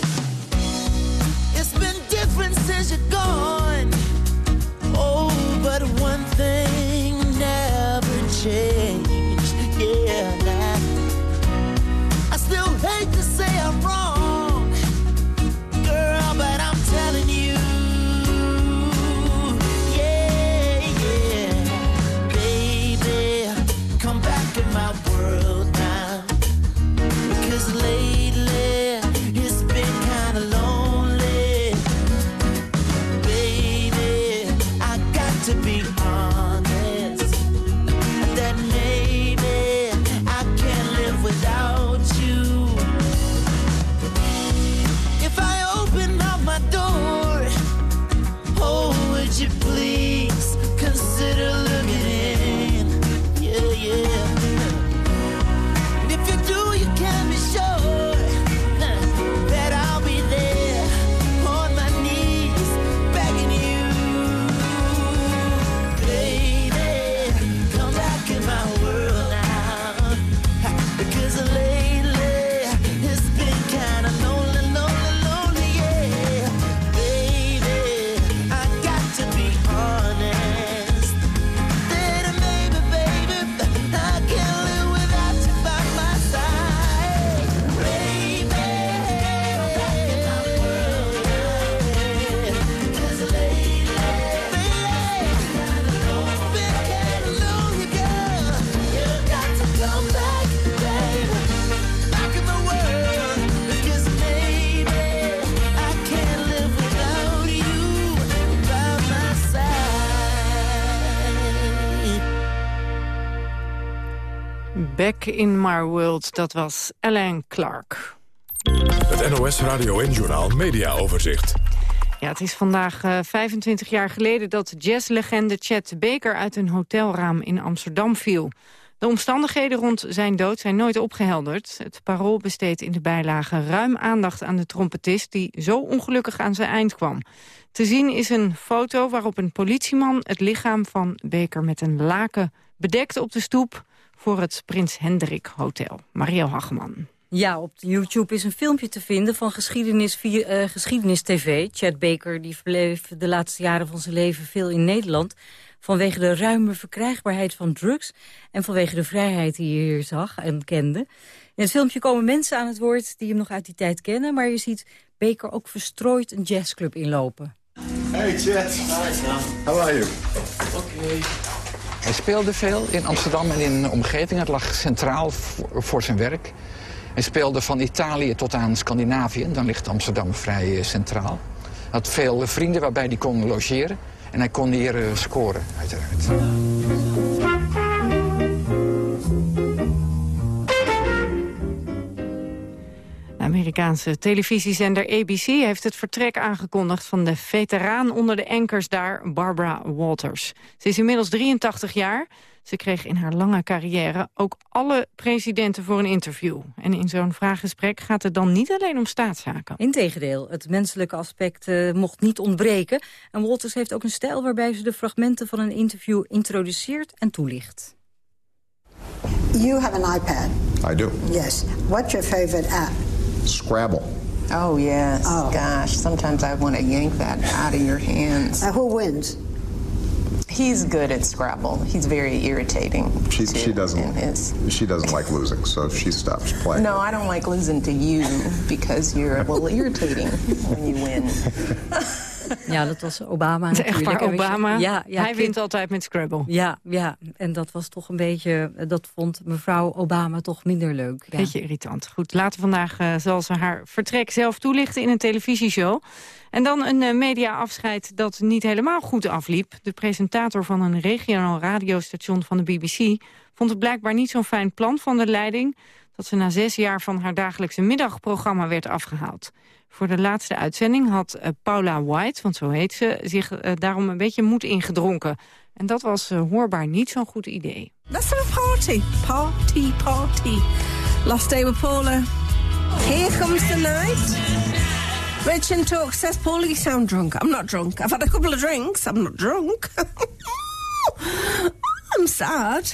Back in My World, dat was Alain Clark. Het NOS Radio en Journal Media Overzicht. Ja, het is vandaag uh, 25 jaar geleden dat jazzlegende Chet Baker uit een hotelraam in Amsterdam viel. De omstandigheden rond zijn dood zijn nooit opgehelderd. Het parool besteedt in de bijlage ruim aandacht aan de trompetist... die zo ongelukkig aan zijn eind kwam. Te zien is een foto waarop een politieman het lichaam van Baker... met een laken bedekt op de stoep voor het Prins Hendrik Hotel. Mario Hageman. Ja, op YouTube is een filmpje te vinden van geschiedenis, uh, geschiedenis TV. Chad Baker die verbleef de laatste jaren van zijn leven veel in Nederland vanwege de ruime verkrijgbaarheid van drugs... en vanwege de vrijheid die je hier zag en kende. In het filmpje komen mensen aan het woord die hem nog uit die tijd kennen... maar je ziet Baker ook verstrooid een jazzclub inlopen. Hey Chet. How are you? Oké. Hij speelde veel in Amsterdam en in de omgeving. Het lag centraal voor zijn werk. Hij speelde van Italië tot aan Scandinavië. Dan ligt Amsterdam vrij eh, centraal. Had veel vrienden waarbij hij kon logeren. En hij kon hier scoren, uiteraard. Amerikaanse televisiezender ABC heeft het vertrek aangekondigd van de veteraan onder de enkers daar, Barbara Walters. Ze is inmiddels 83 jaar. Ze kreeg in haar lange carrière ook alle presidenten voor een interview. En in zo'n vraaggesprek gaat het dan niet alleen om staatszaken. Integendeel, het menselijke aspect uh, mocht niet ontbreken. En Walters heeft ook een stijl waarbij ze de fragmenten van een interview introduceert en toelicht. You have an iPad. I do. Yes. What's your favorite app? Scrabble. Oh, yes. Oh. Gosh, sometimes I want to yank that out of your hands. Uh, who wins? He's good at Scrabble. He's very irritating. She, she doesn't. His... She doesn't like losing, so if she stops playing. No, I don't like losing to you because you're a little irritating when you win. Ja, dat was Obama Het echt natuurlijk. waar Obama. Ja, ja, Hij wint altijd met Scrabble. Ja, ja, en dat was toch een beetje... Dat vond mevrouw Obama toch minder leuk. Ja. Beetje irritant. Goed, later vandaag uh, zal ze haar vertrek zelf toelichten in een televisieshow. En dan een uh, mediaafscheid dat niet helemaal goed afliep. De presentator van een regionaal radiostation van de BBC... vond het blijkbaar niet zo'n fijn plan van de leiding... dat ze na zes jaar van haar dagelijkse middagprogramma werd afgehaald. Voor de laatste uitzending had uh, Paula White, want zo heet ze... zich uh, daarom een beetje moed ingedronken. En dat was uh, hoorbaar niet zo'n goed idee. Let's have a party. Party, party. Last day with Paula. Here comes the night. Rich and Talk says, Paula, you sound drunk. I'm not drunk. I've had a couple of drinks. I'm not drunk. I'm sad.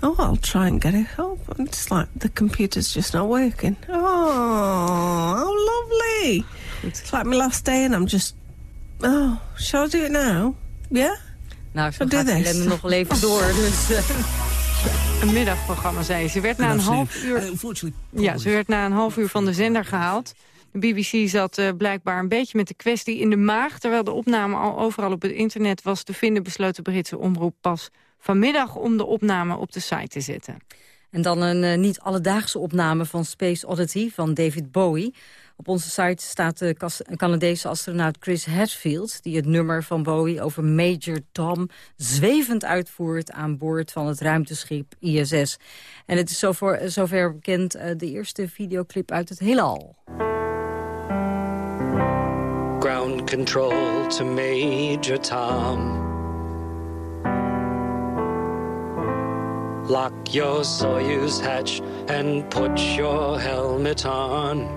Oh, I'll try and get it up. It's like the computer's just not working. Oh, how lovely. It's like my last day and I'm just... Oh, shall I do it now? Yeah? Nou, zo gaat Helene nog wel even door. Dus, uh... Een middagprogramma, zei ze. Ze werd na een half uur... Ja, ze werd na een half uur van de zender gehaald. De BBC zat uh, blijkbaar een beetje met de kwestie in de maag... terwijl de opname al overal op het internet was te vinden... besloot de Britse omroep pas vanmiddag om de opname op de site te zetten. En dan een uh, niet alledaagse opname van Space Oddity van David Bowie. Op onze site staat de Canadese astronaut Chris Hadfield... die het nummer van Bowie over Major Tom zwevend uitvoert... aan boord van het ruimteschip ISS. En het is zover, zover bekend uh, de eerste videoclip uit het heelal. Ground control to Major Tom. Lock your Soyuz hatch and put your helmet on.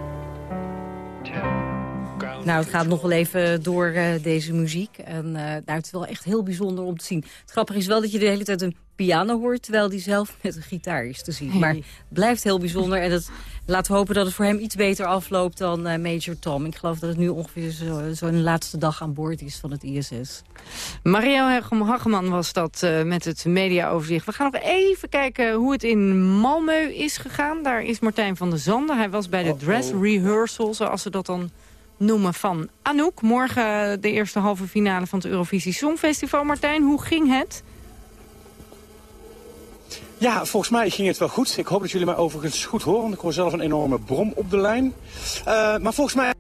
Nou, het gaat nog wel even door uh, deze muziek. En uh, nou, het is wel echt heel bijzonder om te zien. Het grappige is wel dat je de hele tijd een piano hoort... terwijl die zelf met een gitaar is te zien. Maar het blijft heel bijzonder. En het, laten we hopen dat het voor hem iets beter afloopt dan uh, Major Tom. Ik geloof dat het nu ongeveer zo'n zo laatste dag aan boord is van het ISS. Mario Hageman was dat uh, met het mediaoverzicht. We gaan nog even kijken hoe het in Malmö is gegaan. Daar is Martijn van der Zanden. Hij was bij de dress rehearsal, zoals ze dat dan noemen, van Anouk. Morgen de eerste halve finale van het Eurovisie Songfestival. Martijn, hoe ging het? Ja, volgens mij ging het wel goed. Ik hoop dat jullie mij overigens goed horen, ik hoor zelf een enorme brom op de lijn. Uh, maar volgens mij...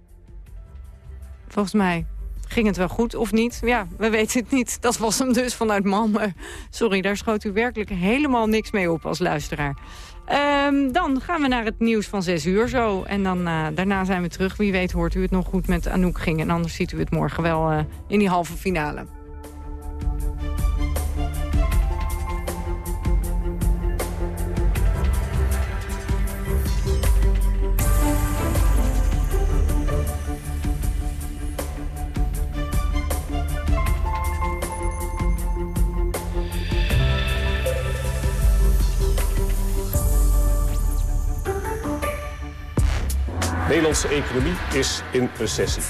Volgens mij Ging het wel goed of niet? Ja, we weten het niet. Dat was hem dus vanuit Malmö. Sorry, daar schoot u werkelijk helemaal niks mee op als luisteraar. Ehm, dan gaan we naar het nieuws van 6 uur zo. En dan, uh, daarna zijn we terug. Wie weet hoort u het nog goed met Anouk ging. En anders ziet u het morgen wel uh, in die halve finale. Nederlandse economie is in recessie.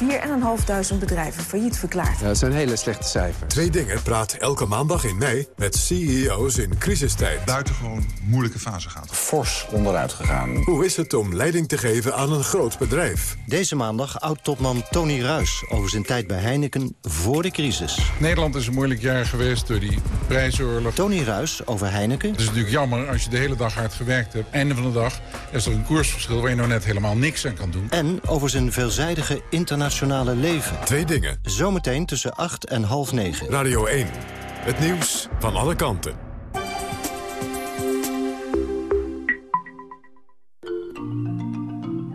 4.500 bedrijven failliet verklaard. Ja, dat zijn hele slechte cijfers. Twee dingen praat elke maandag in mei met CEO's in crisistijd. Buitengewoon moeilijke fase gaat. Fors onderuit gegaan. Hoe is het om leiding te geven aan een groot bedrijf? Deze maandag oud-topman Tony Ruis over zijn tijd bij Heineken voor de crisis. Nederland is een moeilijk jaar geweest door die prijsoorlog. Tony Ruis over Heineken. Het is natuurlijk jammer als je de hele dag hard gewerkt hebt. Einde van de dag is er een koersverschil waar je nou net helemaal niks aan kan doen. En over zijn veelzijdige internationale leven. Twee dingen. Zometeen tussen 8 en half 9. Radio 1. Het nieuws van alle kanten.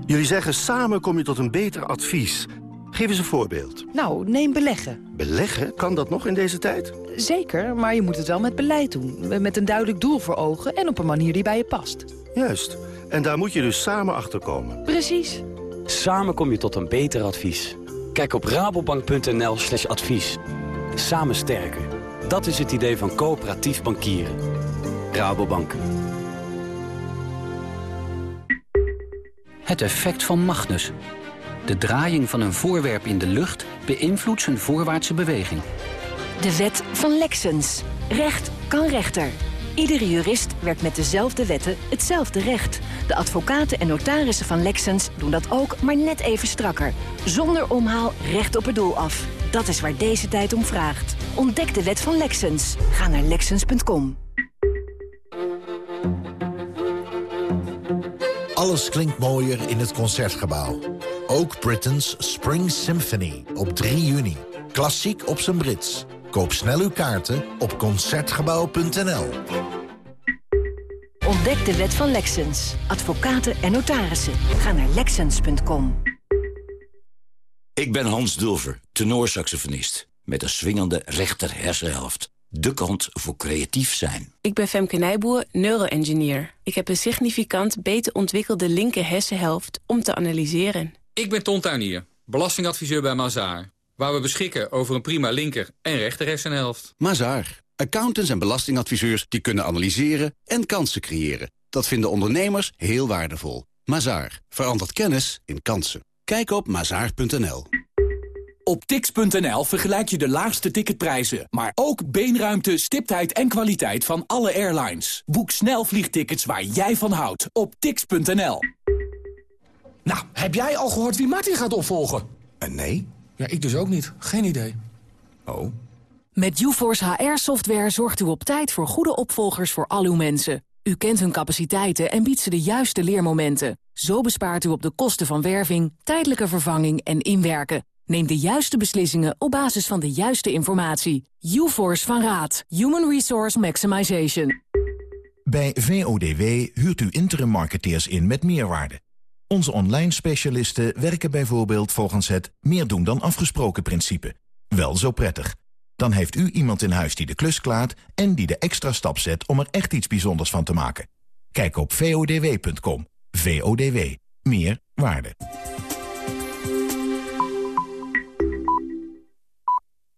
Jullie zeggen samen kom je tot een beter advies. Geef eens een voorbeeld. Nou, neem beleggen. Beleggen? Kan dat nog in deze tijd? Zeker, maar je moet het wel met beleid doen. Met een duidelijk doel voor ogen en op een manier die bij je past. Juist. En daar moet je dus samen achter komen. Precies. Samen kom je tot een beter advies. Kijk op rabobank.nl slash advies. Samen sterker. Dat is het idee van coöperatief bankieren. Rabobank. Het effect van Magnus. De draaiing van een voorwerp in de lucht beïnvloedt zijn voorwaartse beweging. De wet van Lexens. Recht kan rechter. Iedere jurist werkt met dezelfde wetten hetzelfde recht. De advocaten en notarissen van Lexens doen dat ook, maar net even strakker. Zonder omhaal recht op het doel af. Dat is waar deze tijd om vraagt. Ontdek de wet van Lexens. Ga naar Lexens.com. Alles klinkt mooier in het Concertgebouw. Ook Britain's Spring Symphony op 3 juni. Klassiek op zijn Brits. Koop snel uw kaarten op Concertgebouw.nl. Ontdek de wet van Lexens. Advocaten en notarissen. Ga naar Lexens.com. Ik ben Hans Dulver, tenorsaxofonist. Met een swingende rechter hersenhelft. De kant voor creatief zijn. Ik ben Femke Nijboer, neuroengineer. Ik heb een significant beter ontwikkelde linker hersenhelft om te analyseren. Ik ben Ton Tuinier, belastingadviseur bij Mazaar. Waar we beschikken over een prima linker en rechter hersenhelft. Mazaar. Accountants en belastingadviseurs die kunnen analyseren en kansen creëren. Dat vinden ondernemers heel waardevol. Mazaar. Verandert kennis in kansen. Kijk op mazaar.nl. Op tix.nl vergelijk je de laagste ticketprijzen, maar ook beenruimte, stiptheid en kwaliteit van alle airlines. Boek snel vliegtickets waar jij van houdt op tix.nl. Nou, heb jij al gehoord wie Martin gaat opvolgen? Uh, nee. Ja, ik dus ook niet. Geen idee. Oh. Met UForce HR-software zorgt u op tijd voor goede opvolgers voor al uw mensen. U kent hun capaciteiten en biedt ze de juiste leermomenten. Zo bespaart u op de kosten van werving, tijdelijke vervanging en inwerken. Neem de juiste beslissingen op basis van de juiste informatie. UForce van Raad. Human Resource Maximization. Bij VODW huurt u interim marketeers in met meerwaarde. Onze online specialisten werken bijvoorbeeld volgens het meer doen dan afgesproken principe. Wel zo prettig. Dan heeft u iemand in huis die de klus klaart en die de extra stap zet om er echt iets bijzonders van te maken. Kijk op vodw.com. VODW. Meer waarde.